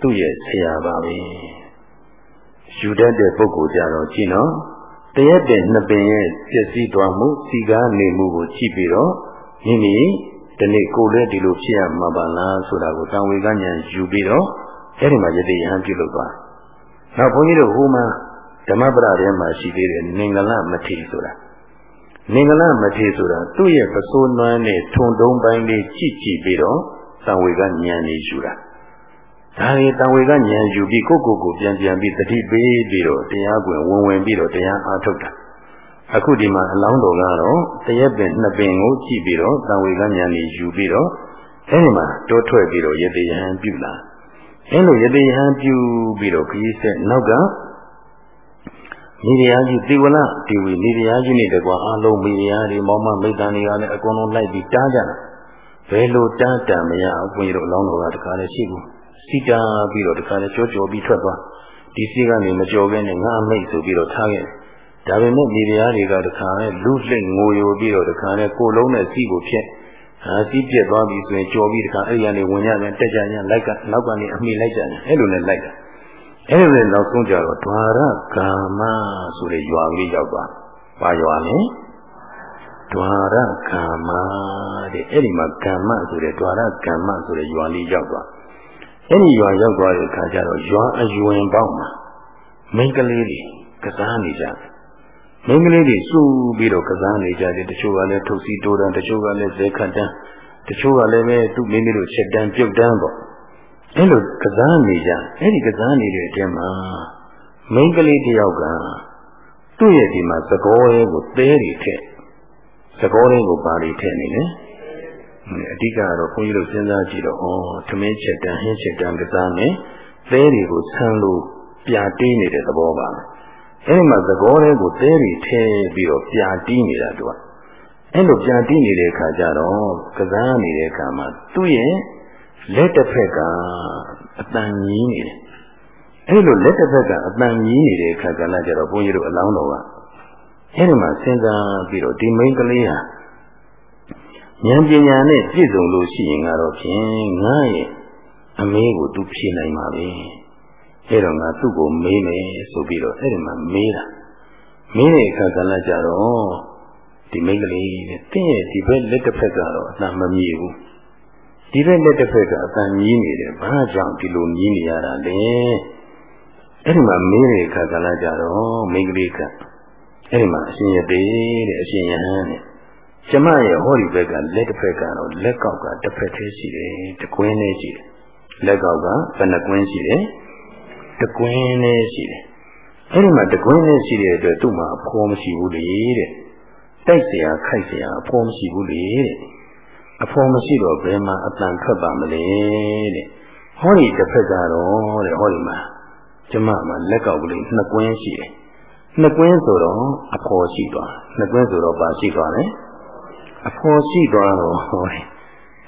သူ့ရဲ့ဆရာပါပဲယူတတ်တဲ့ပုဂ္ဂိုလ်ကြတော့ကြည့်နော် တရက်တဲ့နှစ်ပင်ရဲ့ပြည့်စည်သွားမှုစီကားနေမှုကိုကြည့်ပြီးတော့မိမိဒီနေ့ကိုယ်လည်းဒီလိုဖြစ်ရမှာပါလားဆိုတာကိုတံဝေကညာယူပြီးတော့အဲ့ဒီမှာယတိယဟန်ပြုလုပ်သွားနောက်ဘုန်းကြီးတို့ဟိုမှာဓမ္မပဒထဲမှာရှိသေးတယ်နင်္ဂလမထေဆိုတာနင်္ဂလမထေဆိုတာသူ့ရဲ့ပစိုးနွမ်းနဲ့ထုံတုံးပိုင်းလေးကြည့်ကြည့်ပြီးတော့သံဝေကဉာဏ်ကြီးယူတာ ဒါရီတံဝေကဉာဏ်ယူပြီးကိုယ့်ကိုယ်ကိုပြန်ပြန်ပြီးတတိပေးပြီးတော့တရားကွယ်ဝင်ဝင်ပြီးတော့တရားအားထုတ်တာအခုဒီမှာအလောင်းတော်ကတော့တရက်ပင်နှစ်ပင်ကိုကြည့်ပြီးတော့တံဝေကဉာဏ်ကြီးယူပြီးတော့အဲဒီမှာတိုးထွက်ပြီးတော့ယတိယဟန်ပြုလာအဲလိုယတိယဟန်ပြုပြီးတော့ခရီးဆက်နောက်ကမိဖုရားကြီးသေဝလဒေဝီမိဖုရားကြီးနဲ့တကွာအလုံးမိဖုရားတွေမောင်မမိတ်တန်တွေကလည်းအကုန်လုံးလိုက်ပြီးတားကြတာဘယ်လိုတားတံမရဘူးဘုန်းကြီးတို့အလောင်းတော်ကတခါလည်းရှိဘူး စီတာပြီးတော့တခါလဲကြောကြောပြီးထွက်သွားဒီစီကနေမကြောဘဲနဲ့ငါမိတ်ဆိုပြီးတော့ထားခဲ့ဒါပေမဲ့မိဖုရားတွေကတခါလဲလူလှိမ့်ငိုယိုပြီးတော့တခါလဲကိုလုံးနဲ့စီကိုဖြက်ဟာစီးပြက်သွားပြီဆိုရင်ကြော်ပြီးတခါအဲ့ဒီကနေဝင်ကြတယ်တက်ကြကြလိုက်ကနောက်ကနေအမိလိုက်ကြတယ်အဲ့လိုနဲ့လိုက်တာအဲ့လိုနဲ့နောက်ဆုံးကြတော့ဒွါရကာမဆိုတဲ့ရွာကလေးရောက်သွားပါရွာလဲဒွါရကာမတဲ့အဲ့ဒီမှာကမ္မဆိုတဲ့ဒွါရကမ္မဆိုတဲ့ရွာလေးရောက်သွား အဲ့ဒီရွာရောက်သွားတဲ့အခါကျတော့ရွာအယွင်ပေါက်မှာမိန်းကလေးတွေကစားနေကြတယ်မိန်းကလေးတွေစုပြီးတော့ကစားနေကြတယ်တချို့ကလည်းထုတ်စီတိုးတန်းတချို့ကလည်းဇေခတ်တန်းတချို့ကလည်းပဲသူ့မိမိတို့ချက်တန်းပြုတ်တန်းပေါ့အဲ့လိုကစားနေကြအဲ့ဒီကစားနေတဲ့အချိန်မှာမိန်းကလေးတယောက်ကသူ့ရဲ့ဒီမှာသကောရဲကိုသဲတွေထက်သကောရဲကိုပါတွေထက်နေလေ အဓိကတော့ခွန်ကြီးတို့စဉ်းစားကြည့်တော့ဩသမင်းချက်တန်းဟင်းချက်တန်းကစားနေသဲတွေကိုဆန်းလို့ပြာတင်းနေတဲ့သဘောပါအဲဒီမှာသကောလေးကိုသဲတွေထဲပြီးတော့ပြာတီးနေတာသူကအဲ့လိုပြာတီးနေတဲ့အခါကျတော့ကစားနေတဲ့အခါမှာသူ့ရဲ့လက်တစ်ဖက်ကအတန်ကြီးနေတယ်အဲ့လိုလက်တစ်ဖက်ကအတန်ကြီးနေတဲ့အခါကလည်းကျတော့ဘုန်းကြီးတို့အလောင်းတော်ကအဲ့ဒီမှာစဉ်းစားပြီးတော့ဒီမိန်းကလေးဟာ ဉာဏ်ပညာနဲ့ပြည့်စုံလို့ရှိရင်ကတော့ဖြင့်ငါရဲ့အမေကိုသူဖြေနိုင်ပါပဲအဲ့တော့ငါသူ့ကိုမေးမယ်ဆိုပြီးတော့အဲ့ဒီမှာမေးတာမေးတဲ့အခါကလည်းကြတော့ဒီမိန်းကလေးနဲ့တင်းရဲ့ဒီဘက်လက်တစ်ဖက်ကတော့အတန်မမြည်ဘူးဒီဘက်လက်တစ်ဖက်ကအတန်မြည်နေတယ်ဘာကြောင့်ဒီလိုမြည်နေရတာလဲအဲ့ဒီမှာမေးတဲ့အခါကလည်းကြတော့မိန်းကလေးကအဲ့ဒီမှာအရှင်ရသေးတဲ့အရှင်ယဟန်နဲ့ ကျမရဲ့ဟောဒီဘက်ကလက်တစ်ဖက်ကတော့လက်ကောက်ကတစ်ဖက်သေးရှိတယ်တကွင်းလေးရှိတယ်လက်ကောက်ကဘယ်နှကွင်းရှိတယ်တကွင်းလေးရှိတယ်အဲ့ဒီမှာတကွင်းလေးရှိတဲ့အတွက်သူ့မှာအဖော်မရှိဘူးလေတဲ့တိုက်เสียခိုက်เสียအဖော်မရှိဘူးလေတဲ့အဖော်မရှိတော့ဘယ်မှာအတန်ထွက်ပါမလဲတဲ့ဟောဒီတစ်ဖက်ကတော့တဲ့ဟောဒီမှာကျမမှာလက်ကောက်ကလေးနှစ်ကွင်းရှိတယ်နှစ်ကွင်းဆိုတော့အဖော်ရှိသွားနှစ်ကွင်းဆိုတော့ပါရှိသွားတယ် အဖော်ရှိသွားတော့ဟောတယ်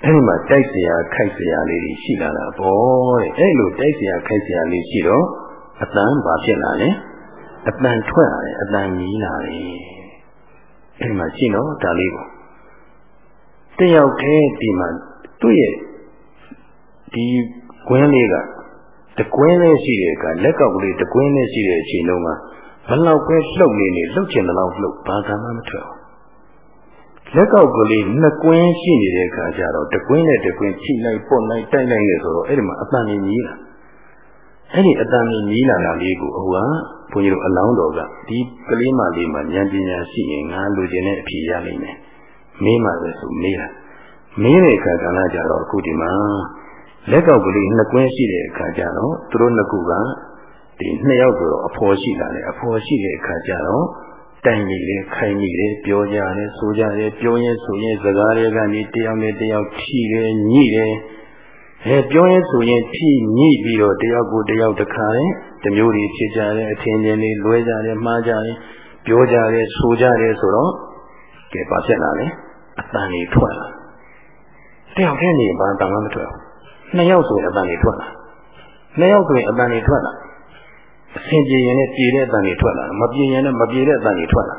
အဲ့ဒီမှာတိုက်เสียခိုက်เสียလေးတွေရှိလာတာပေါ့တဲ့အဲ့လိုတိုက်เสียခိုက်เสียလေးရှိတော့အတန်ဘာဖြစ်လာလဲအတန်ထွက်လာတယ်အတန်ကြီးလာတယ်အဲ့ဒီမှာရှိတော့ဒါလေးကိုတယောက်တည်းဒီမှာသူ့ရဲ့ဒီကွင်းလေးကတကွင်းလေးရှိတဲ့အခါလက်ကောက်ကလေးတကွင်းလေးရှိတဲ့အချိန်လုံးမှာဘလောက်ပဲလှုပ်နေနေလှုပ်ချင်တဲ့လောက်လှုပ်ဘာကမှမထွက်ဘူး လက်ကောက်ကလေးနှစ်ကွင်းရှိနေတဲ့အခါကျတော့တကွင်းနဲ့တကွင်းချိလိုက်ပုတ်လိုက်တိုက်လိုက်နေဆိုတော့အဲ့ဒီမှာအတန်ကြီးကြီးလာအဲ့ဒီအတန်ကြီးကြီးလာတာလေးကိုဟိုကဘုန်းကြီးတို့အလောင်းတော်ကဒီကလေးမလေးမှာဉာဏ်ပညာရှိရင်ငါလူကျင်တဲ့အဖြေရနိုင်မယ်မင်းမှပဲဆိုမေးတာမင်းတဲ့အခါကလည်းကြတော့အခုဒီမှာလက်ကောက်ကလေးနှစ်ကွင်းရှိတဲ့အခါကျတော့သူတို့နှစ်ခုကဒီနှစ်ယောက်ဆိုတော့အဖော်ရှိလာတယ်အဖော်ရှိတဲ့အခါကျတော့ တိုင်ကြီးလေခိုင်ကြီးလေပြောကြတယ်ဆိုကြတယ်ပြောရင်ဆိုရင်စကားတွေကနေတယောက်နဲ့တယောက်ဖြီးတယ်ညှိတယ်အဲပြောရင်ဆိုရင်ဖြီးညှိပြီးတော့တယောက်ကိုတယောက်တခါတယ်တမျိုးတွေဖြစ်ကြတယ်အထင်ချင်းလေးလွဲကြတယ်မှားကြတယ်ပြောကြတယ်ဆိုကြတယ်ဆိုတော့ကဲဘာဖြစ်လာလဲအတန်ကြီးထွက်လာတယောက်တည်းနေဘာတန်မှမထွက်ဘူးနှစ်ယောက်ဆိုရင်အတန်ကြီးထွက်လာနှစ်ယောက်ဆိုရင်အတန်ကြီးထွက်လာ အဆင်ပြေရင်လည်းပြေတဲ့အတန်ကြီးထွက်လာမပြေရင်လည်းမပြေတဲ့အတန်ကြီးထွက်လာ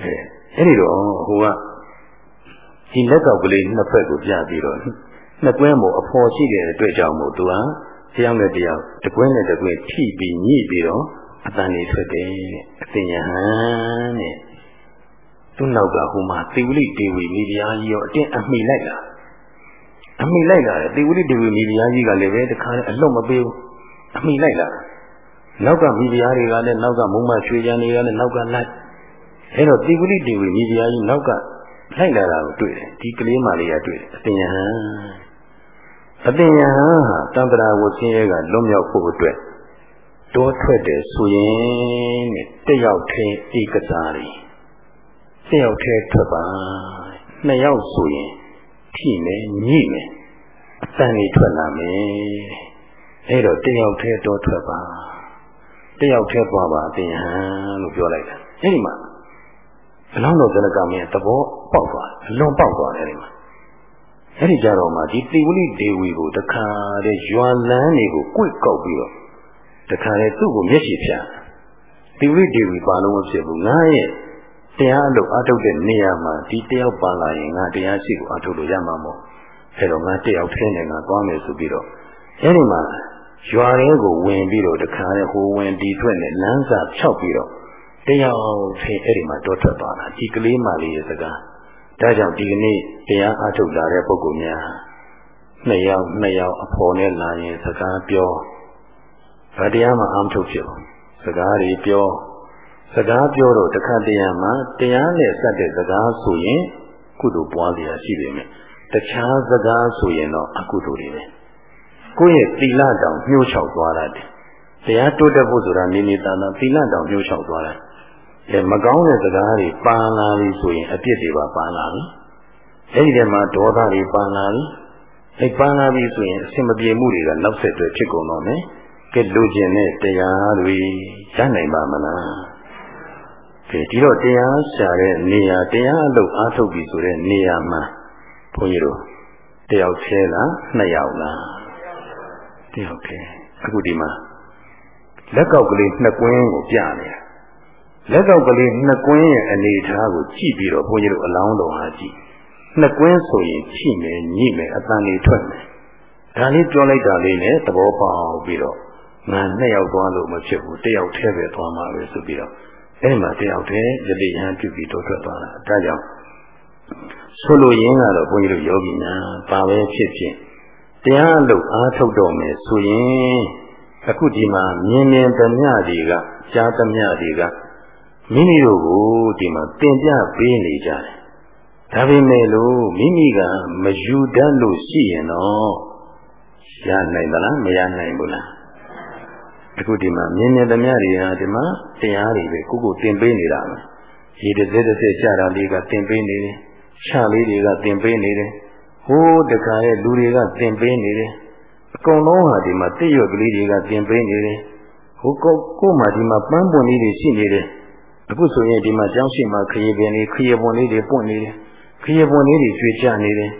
အဲအဲ့ဒီတော့ဟိုကဒီလက်ကောက်ကလေးနှစ်ဖက်ကိုပြပြီးတော့နှစ်ကွင်းမို့အဖော်ရှိတဲ့အတွက်ကြောင့်မို့သူဟာတယောက်နဲ့တယောက်တကွင်းနဲ့တကွင်းထိပြီးညှိပြီးတော့အတန်ကြီးထွက်တယ်တဲ့အတင်ယဟန်တဲ့သူ့နောက်ကဟိုမှာသေဝလိဒေဝီမိဖုရားကြီးရောအတင်းအမိလိုက်လာအမိလိုက်လာတယ်သေဝလိဒေဝီမိဖုရားကြီးကလည်းပဲတခါနဲ့အလွတ်မပေးဘူးအမိလိုက်လာ နောက်ကမိဖုရားတွေကလည်းနောက်ကမုံမရွှေချန်တွေကလည်းနောက်ကလိုက်အဲတော့သေဝလိဒေဝီမိဖုရားကြီးနောက်ကလိုက်လာတာကိုတွေ့တယ်ဒီကလေးမလေးကတွေ့တယ်အတင်ယဟန်အတင်ယဟန်ဟာတံပရာဝဆင်းရဲကလွတ်မြောက်ဖို့အတွက်တောထွက်တယ်ဆိုရင်တယောက်ချင်းဧကစားရီတယောက်တည်းထွက်ပါနှစ်ယောက်ဆိုရင်ထိမယ်ညှိမယ်အတန်ကြီးထွက်လာမယ်အဲ့တော့တယောက်တည်းတော့ထွက်ပါ တယောက်တည်းသွားပါအတင်ဟန်လို့ပြောလိုက်တာအဲ့ဒီမှာအလောင်းတော်ဇနကမင်းသဘောပေါက်သွားအလွန်ပေါက်သွားတယ်ဒီမှာအဲ့ဒီကြတော့မှဒီတိဝလိဒေဝီကိုတခါတဲ့ရွာလန်းတွေကိုကြွေကောက်ပြီးတော့တခါလေသူ့ကိုမျက်ရှိဖြာတိဝလိဒေဝီပါလုံးမဖြစ်ဘူးငါရဲ့တရားအလုပ်အထုတ်တဲ့နေရာမှာဒီတယောက်ပါလာရင်ငါတရားရှိကိုအထုတ်လို့ရမှာမို့အဲတော့ငါတယောက်ထဲနဲ့ငါသွားမယ်ဆိုပြီးတော့အဲဒီမှာ ရွာထဲကိုဝင်ပြီးတော့တခါနဲ့ဟိုဝင်ဒီထွက်နဲ့လမ်းစာဖြောက်ပြီးတော့တယောက်ထဲအဲ့ဒီမှာတောထွက်သွားတာဒီကလေးမလေးရဲ့စကားဒါကြောင့်ဒီကနေ့တရားအထုတ်လာတဲ့ပုဂ္ဂိုလ်များနှစ်ယောက်နှစ်ယောက်အဖော်နဲ့လာရင်စကားပြောဗတရားမှအမထုတ်ဖြစ်ဘူးစကားတွေပြောစကားပြောတော့တခါတရံမှာတရားနဲ့စက်တဲ့စကားဆိုရင်ကုသိုလ်ပွားလျာရှိပေမဲ့တခြားစကားဆိုရင်တော့အကုသိုလ်တွေပဲ ကိုယ့်ရဲ့သီလတောင်ညှို့ချောက်သွားတာတယ်တရားတိုးတက်ဖို့ဆိုတာနေနေသာသာသီလတောင်ညှို့ချောက်သွားတာအဲမကောင်းတဲ့စကားတွေပန်လာပြီဆိုရင်အပြစ်တွေပါပန်လာပြီအဲဒီထဲမှာဒေါသတွေပန်လာပြီအဲပန်လာပြီဆိုရင်အစင်မပြေမှုတွေကနောက်ဆက်တွဲဖြစ်ကုန်တော့မယ်ကဲလူကျင်တဲ့တရားတွေရနိုင်ပါမလားကဲဒီတော့တရားရှာတဲ့နေရာတရားအလုပ်အားထုတ်ပြီဆိုတဲ့နေရာမှာဘုန်းကြီးတို့တယောက်သေးလားနှစ်ယောက်လား တယောက်သေးအခုဒီမှာလက်ကောက်ကလေးနှစ်ကွင်းကိုပြနေတာလက်ကောက်ကလေးနှစ်ကွင်းရဲ့အနေအထားကိုကြည့်ပြီးတော့ဘုန်းကြီးတို့အလောင်းတော်ဟာကြည့်နှစ်ကွင်းဆိုရင်ချိမယ်ညိမယ်အတန်လေးထွက်မယ်ဒါလေးပြောလိုက်တာလေးနဲ့သဘောပေါက်ပြီးတော့ငါနှစ်ယောက်သွားလို့မဖြစ်ဘူးတယောက်တည်းပဲသွားမှာပဲဆိုပြီးတော့အဲဒီမှာတယောက်တည်းယတိယံပြုပြီးတော့ထွက်သွားတာဒါကြောင့်ဆိုလိုရင်းကတော့ဘုန်းကြီးတို့ယောဂီများပါပဲဖြစ်ဖြစ် တရားလို့အားထုတ်တော့မယ်ဆိုရင်အခုဒီမှာမြင်မြင်သမျှတွေကကြားသမျှတွေကမိမိတို့ကိုဒီမှာသင်ပြပေးနေကြတယ်ဒါပေမဲ့လို့မိမိကမယူတတ်လို့ရှိရင်တော့ရနိုင်သလားမရနိုင်ဘူးလားအခုဒီမှာမြင်မြင်သမျှတွေဟာဒီမှာတရားတွေပဲကိုကိုသင်ပေးနေတာပဲရေတစ်စက်တစ်စက်ကြတာလေးကသင်ပေးနေတယ်ခြာလေးတွေကသင်ပေးနေတယ် ဟိုးတခါရဲ့လူတွေကသင်ပေးနေတယ်အကုန်လုံးဟာဒီမှာတိရွက်ကလေးတွေကသင်ပေးနေတယ်ဟိုကိုကိုမှဒီမှာပန်းပွင့်လေးတွေရှိနေတယ်အခုဆိုရင်ဒီမှာကျောင်းရှိမှာခရီးပင်လေးခရီးပွင့်လေးတွေပွင့်နေတယ်ခရီးပွင့်လေးတွေကျွေးကြနေတယ်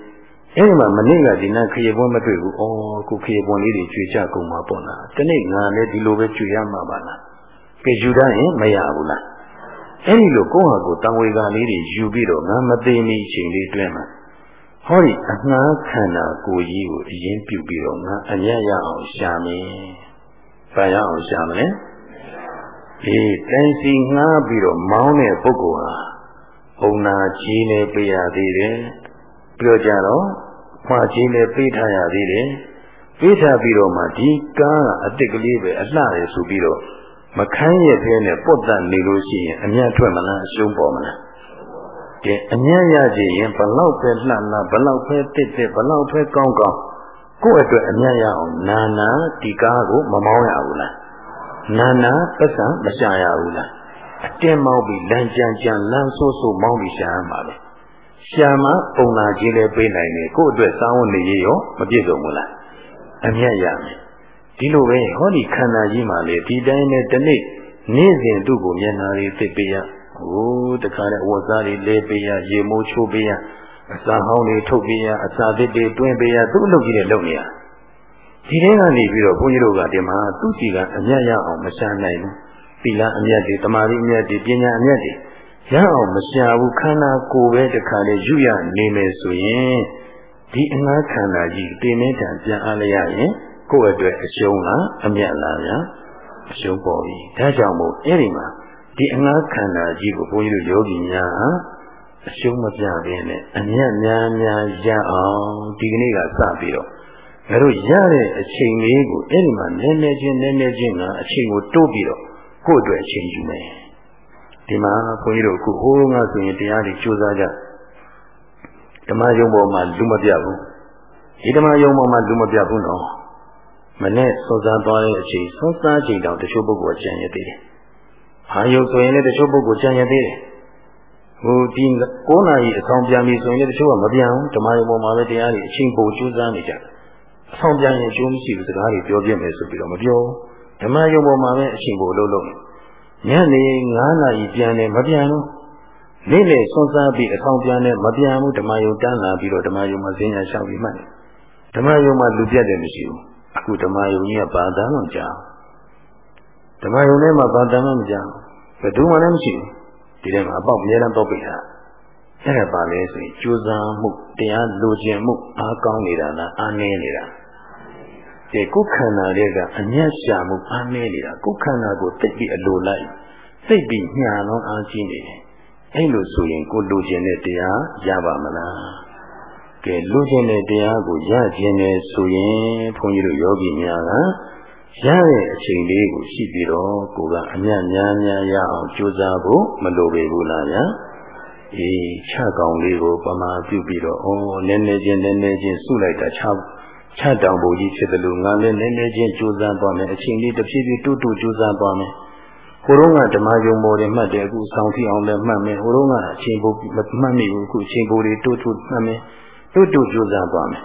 အဲဒီမှာမနေ့ကဒီနာခရီးပွင့်မတွေ့ဘူး။အော်ခုခရီးပွင့်လေးတွေကျွေးကြကုန်မှာပေါ့လား။ဒီနေ့ငါလည်းဒီလိုပဲကျွေးရမှာပါလား။ကြယူတတ်ရင်မရဘူးလား။အဲဒီလိုကိုယ့်ဟာကိုယ်တံဝေကလေးတွေယူပြီးတော့ငါမသိမီအချိန်လေးတွင်းမှာ ဟောဒီအငှားခန္ဓာကိုယ်ကြီးကိုအရင်ပြုပြီးတော့ငါအညံ့ရအောင်ရှာမယ်။ဘာရအောင်ရှာမလဲ။ဒီတိုင်းစီငှားပြီးတော့မောင်းတဲ့ပုဂ္ဂိုလ်ဟာဘုံနာကြီးလည်းပြရသေးတယ်။ပြောကြတော့မှားကြီးလည်းပေးထားရသေးတယ်။ပေးထားပြီးတော့မှဒီကားကအစ်စ်ကလေးပဲအလှတယ်ဆိုပြီးတော့မခိုင်းရသေးနဲ့ပုတ်တတ်နေလို့ရှိရင်အမြတ်ထွက်မလားအရှုံးပေါ်မလား။ ကဲအမြတ်ရကြရင်ဘလောက်ပဲလှလှဘလောက်ပဲတစ်တစ်ဘလောက်ပဲကောင်းကောင်းကိုယ့်အတွက်အမြတ်ရအောင်နာနာဒီကားကိုမမောင်းရဘူးလား။နာနာပတ်စံမရှာရဘူးလား။အတင်းမောင်းပြီးလမ်းကြမ်းကြမ်းလမ်းဆိုးဆိုးမောင်းပြီးရှာရမှာပဲ။ရှာမှပုံနာကြီးလည်းပေးနိုင်တယ်ကိုယ့်အတွက်စောင်းဝင်နေရောမပြည့်စုံဘူးလား။အမြတ်ရမယ်။ဒီလိုပဲဟောဒီခန္ဓာကြီးမှာလေဒီတိုင်းနဲ့တနေ့နေ့စဉ်သူ့ကိုမျက်နာလေးသိပေးရ ဟိုတခါနဲ့ဝတ်စားတွေလဲပေးရရေမိုးချိုးပေးရအစာဟောင်းတွေထုတ်ပေးရအစာသစ်တွေတွင်းပေးရသူ့အလုပ်ကြီးတွေလုပ်နေရဒီထဲကနေပြီးတော့ဘုန်းကြီးတို့ကဒီမှာသူ့စီကအမြတ်ရအောင်မရှာနိုင်ဘူးသီလအမြတ်တွေတမာတိအမြတ်တွေပညာအမြတ်တွေရအောင်မရှာဘူးခန္ဓာကိုယ်ပဲတခါလေယူရနေမယ်ဆိုရင်ဒီအငှားခန္ဓာကြီးတင်နေတာပြန်အားလျရင်ကိုယ့်အတွက်အရှုံးလားအမြတ်လားဗျာအရှုံးပေါ်ပြီဒါကြောင့်မို့အဲ့ဒီမှာ ဒီအငှားခန္ဓာကြီးကိုဘုန်းကြီးတို့ယောဂီများဟာအရှုံးမပြဘဲနဲ့အမြတ်များများရအောင်ဒီကနေ့ကစပြီးတော့ငါတို့ရတဲ့အချိန်လေးကိုအဲ့ဒီမှာနည်းနည်းချင်းနည်းနည်းချင်းကအချိန်ကိုတိုးပြီးတော့ကိုယ့်အတွက်အချိန်ယူမယ်ဒီမှာဘုန်းကြီးတို့အခုဟိုးငါဆိုရင်တရားတွေကြိုးစားကြဓမ္မယုံပေါ်မှာလူမပြဘူးဒီဓမ္မယုံပေါ်မှာလူမပြဘူးနော်မနဲ့စောစားသွားတဲ့အချိန်စောစားချိန်တောင်တချို့ပုဂ္ဂိုလ်ကြံရသေးတယ်။ ဟာယုံဆိုရင်လည်းတချို့ပုဂ္ဂိုလ်ကြံရသေးတယ်။ဟိုဒီ9နာရီအဆောင်ပြန်ပြီဆိုရင်လည်းတချို့ကမပြန်ဘူးဓမ္မယုံပေါ်မှာပဲတရားတွေအချိန်ပိုကြိုးစားနေကြတယ်။အဆောင်ပြန်ရင်အကျိုးမရှိဘူးစကားတွေပြောပြမယ်ဆိုပြီးတော့မပြောဘူး။ဓမ္မယုံပေါ်မှာပဲအချိန်ပိုလုပ်လို့ညနေ9နာရီပြန်တယ်မပြန်ဘူး။နေ့လေဆွမ်းစားပြီးအဆောင်ပြန်တယ်မပြန်ဘူးဓမ္မယုံတန်းလာပြီးတော့ဓမ္မယုံမှာဈဉ္ညာလျှောက်ပြီးမှတ်တယ်။ဓမ္မယုံမှာလူပြတ်တယ်မရှိဘူး။အခုဓမ္မယုံကြီးကဘာသာမှမကြောက် ဓမ္မယုံထဲမှာဘာသာမှမကြောက်ဘယ်သူမှလည်းမရှိဘူးဒီထဲမှာအပေါက်အများအားတော့ပိတ်တာအဲ့ဒါပါလဲဆိုရင်ကြိုးစားမှုတရားလိုချင်မှုအားကောင်းနေတာလားအားနည်းနေတာကဲကိုယ်ခန္ဓာတွေကအမျက်ရှာမှုအားနည်းနေတာကိုယ်ခန္ဓာကိုသိပြီးအလိုလိုက်သိပြီးညာလုံးအားကြီးနေတယ်အဲ့လိုဆိုရင်ကိုလိုချင်တဲ့တရားရပါမလားကဲလိုချင်တဲ့တရားကိုရခြင်းနဲ့ဆိုရင်ဘုန်းကြီးတို့ယောဂီများက ရတဲ့အချိန်လေးကိုရှိပြီးတော့ကိုကအမြတ်များများရအောင်ကြိုးစားဖို့မလိုပေဘူးလားဗျာအေးချကောင်လေးကိုပမာပြုပြီးတော့ဩနည်းနည်းချင်းနည်းနည်းချင်းစုလိုက်တာချချတောင်ပူကြီးဖြစ်တယ်လို့ငါလည်းနည်းနည်းချင်းကြိုးစားသွားမယ်အချိန်လေးတစ်ဖြည်းဖြည်းတူတူကြိုးစားသွားမယ်ဟိုတော့ကဓမ္မယုံပေါ်တွေမှတ်တယ်အခုဆောင်းထီအောင်လည်းမှတ်မယ်ဟိုတော့ကအချိန်ပူမမှတ်မိဘူးအခုအချိန်ပူတွေတူတူမှတ်မယ်တူတူကြိုးစားသွားမယ်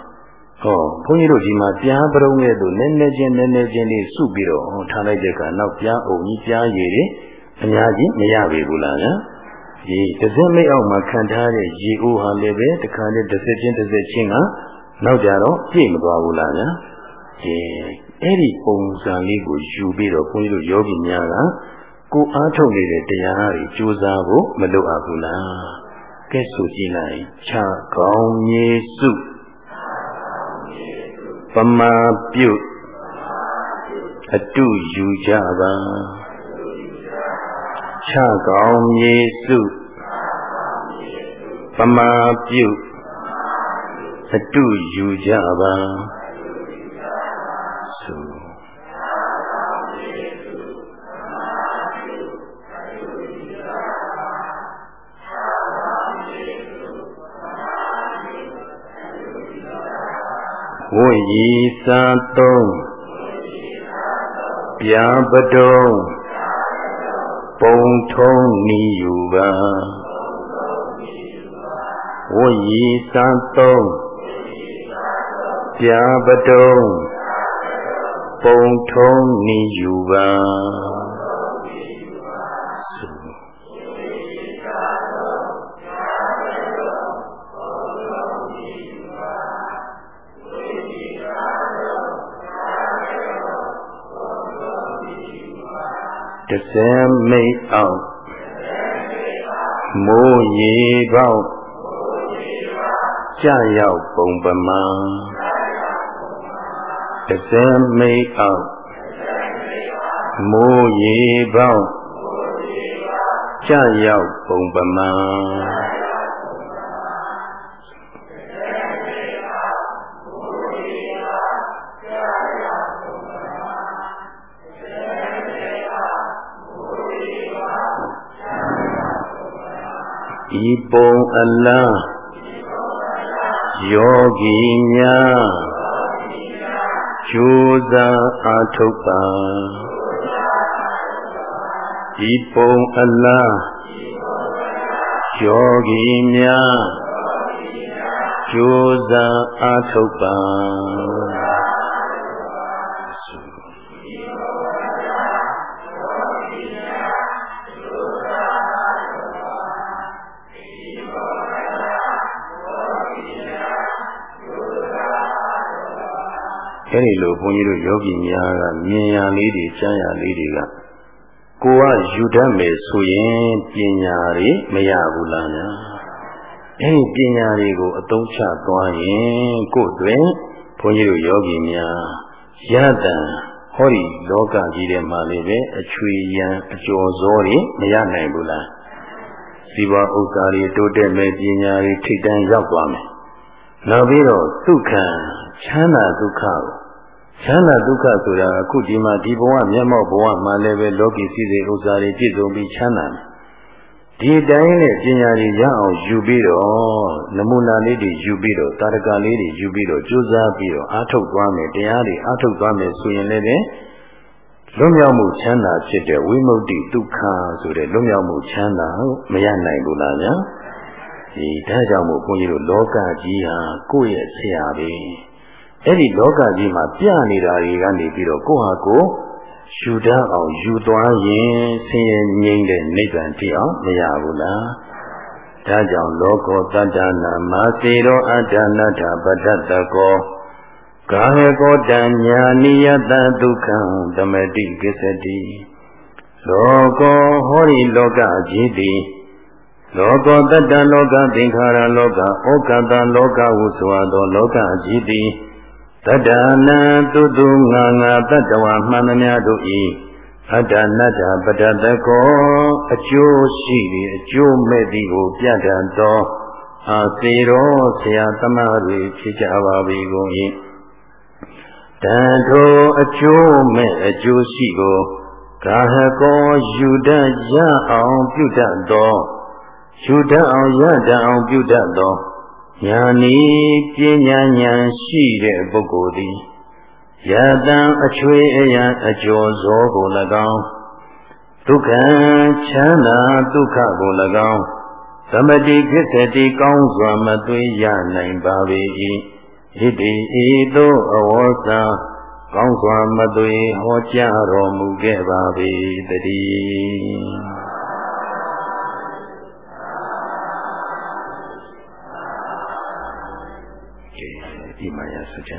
ဟောဘုန်းကြီးတို့ဒီမှာပြားပရုံးရဲ့သူနည်းနည်းချင်းနည်းနည်းချင်းလေးစုပြီးတော့ထားလိုက်တဲ့အခါနောက်ပြားအုံကြီးပြားရည်တွေအများကြီးမရပြီဘူးလားဗျာဒီတစ်စက်မိတ်အောင်မှာခံထားတဲ့ရေအိုးဟာလည်းပဲတစ်ခါနဲ့တစ်စက်ချင်းတစ်စက်ချင်းကနောက်ကြတော့ပြည့်မသွားဘူးလားဗျာဒီအဲ့ဒီပုံစံလေးကိုယူပြီးတော့ဘုန်းကြီးတို့ယောဂီများကကိုအားထုတ်နေတဲ့တရားတွေကြိုးစားဖို့မလိုအပ်ဘူးလားကဲဆိုကြည့်လိုက်ခြားကောင်းမြေစု ပမာပြုအတုယူကြပါခြားကောင်းမြေစုပမာပြုအတုယူကြပါ ဝိရီသာသုံးပြာပတုံးပုံထုံးနီယူပါဝိရီသာသုံးပြာပတုံးပုံထုံးနီယူပါ တစဲမိတ်အောင်မိုးရေပေါက်ကြာရောက်ပုံပမာတစဲမိတ်အောင်မိုးရေပေါက်ကြာရောက်ပုံပမာ အလားယောဂီများကျိုးစားအားထုတ်ပါဤပုံအလားယောဂီများကျိုးစားအားထုတ်ပါ အဲဒီလိုဘုန်းကြီးတို့ယောဂီများကမြင်ရလေးတွေကြားရလေးတွေကကိုကယူတတ်မယ်ဆိုရင်ပညာတွေမရဘူးလားညာအဲဒီပညာတွေကိုအသုံးချသွားရင်ကိုယ်တွင်ဘုန်းကြီးတို့ယောဂီများရတံဟောဒီလောကကြီးထဲမှာလည်းပဲအချွေရန်အကျော်စောတွေမရနိုင်ဘူးလားဇီဝဥစ္စာတွေတိုးတက်မဲ့ပညာတွေထိတ်တန်းရောက်သွားမယ်နောက်ပြီးတော့ဒုက္ခချမ်းသာဒုက္ခကို ချမ်းသာဒုက္ခဆိုတာအခုဒီမှာဒီဘဝမျက်မှောက်ဘဝမှာလည်းပဲလောကီစည်းစိမ်ဥစ္စာတွေပြည့်စုံပြီးချမ်းသာတယ်ဒီတိုင်းနဲ့ပညာတွေရအောင်ယူပြီးတော့နမူနာလေးတွေယူပြီးတော့တာရကလေးတွေယူပြီးတော့ကြိုးစားပြီးတော့အားထုတ်သွားမယ်တရားတွေအားထုတ်သွားမယ်ဆိုရင်လည်းလွတ်မြောက်မှုချမ်းသာဖြစ်တဲ့ဝိမု ക്തി ဒုက္ခဆိုတဲ့လွတ်မြောက်မှုချမ်းသာမရနိုင်ဘူးလားဗျာဒီဒါကြောင့်မို့ဘုန်းကြီးတို့လောကကြီးဟာကိုယ့်ရဲ့ဆရာပဲ အဲ့ဒီလောကကြီးမှာပြနေတာတွေကနေပြီးတော့ကိုယ့်ဟာကိုယ်ယူတတ်အောင်ယူသွားရင်ဆင်းရဲငြိမ်းတဲ့နိဗ္ဗာန်တည်အောင်မရဘူးလားဒါကြောင့်လောကောတတ္တနာမာစေရောအတ္တနာထပတ္တကောကာဟကောတညာနိယတဒုက္ခံသမတိကိစ္စတိလောကောဟောဒီလောကကြီးသည်လောကောတတ္တလောကသင်္ခါရလောကဩကတလောကဟုဆိုသောလောကကြီးသည် တတ္တနာတုတုငါငါတတ္တဝမှန်သမျှတို့၏အတ္တနတ္တပတတကောအကျိုးရှိသည်အကျိုးမဲ့သည်ကို ပြတတ်သောအာစေရောဆရာသမားတွေဖြစ်ကြပါပြီကုန်၏တန်ထိုအကျိုးမဲ့အကျိုးရှိကိုကာဟကောယူတတ်ရအောင်ပြုတတ်သောယူတတ်အောင်ရတတ်အောင်ပြုတတ်သော ညာနီပညာဉာဏ်ရှိတဲ့ပုဂ္ဂိုလ်သည်ယတံအချွေအယံအကျော်ဇောကို၎င်းဒုက္ခချမ်းသာဒုက္ခကို၎င်းသမတိခိစ္စတိကောင်းစွာမသွေးရနိုင်ပါပေ၏ဣတိဤသို့အဝေါစာကောင်းစွာမသွေဟောကြားတော်မူခဲ့ပါပေတည်း ဒီမှာရစကြ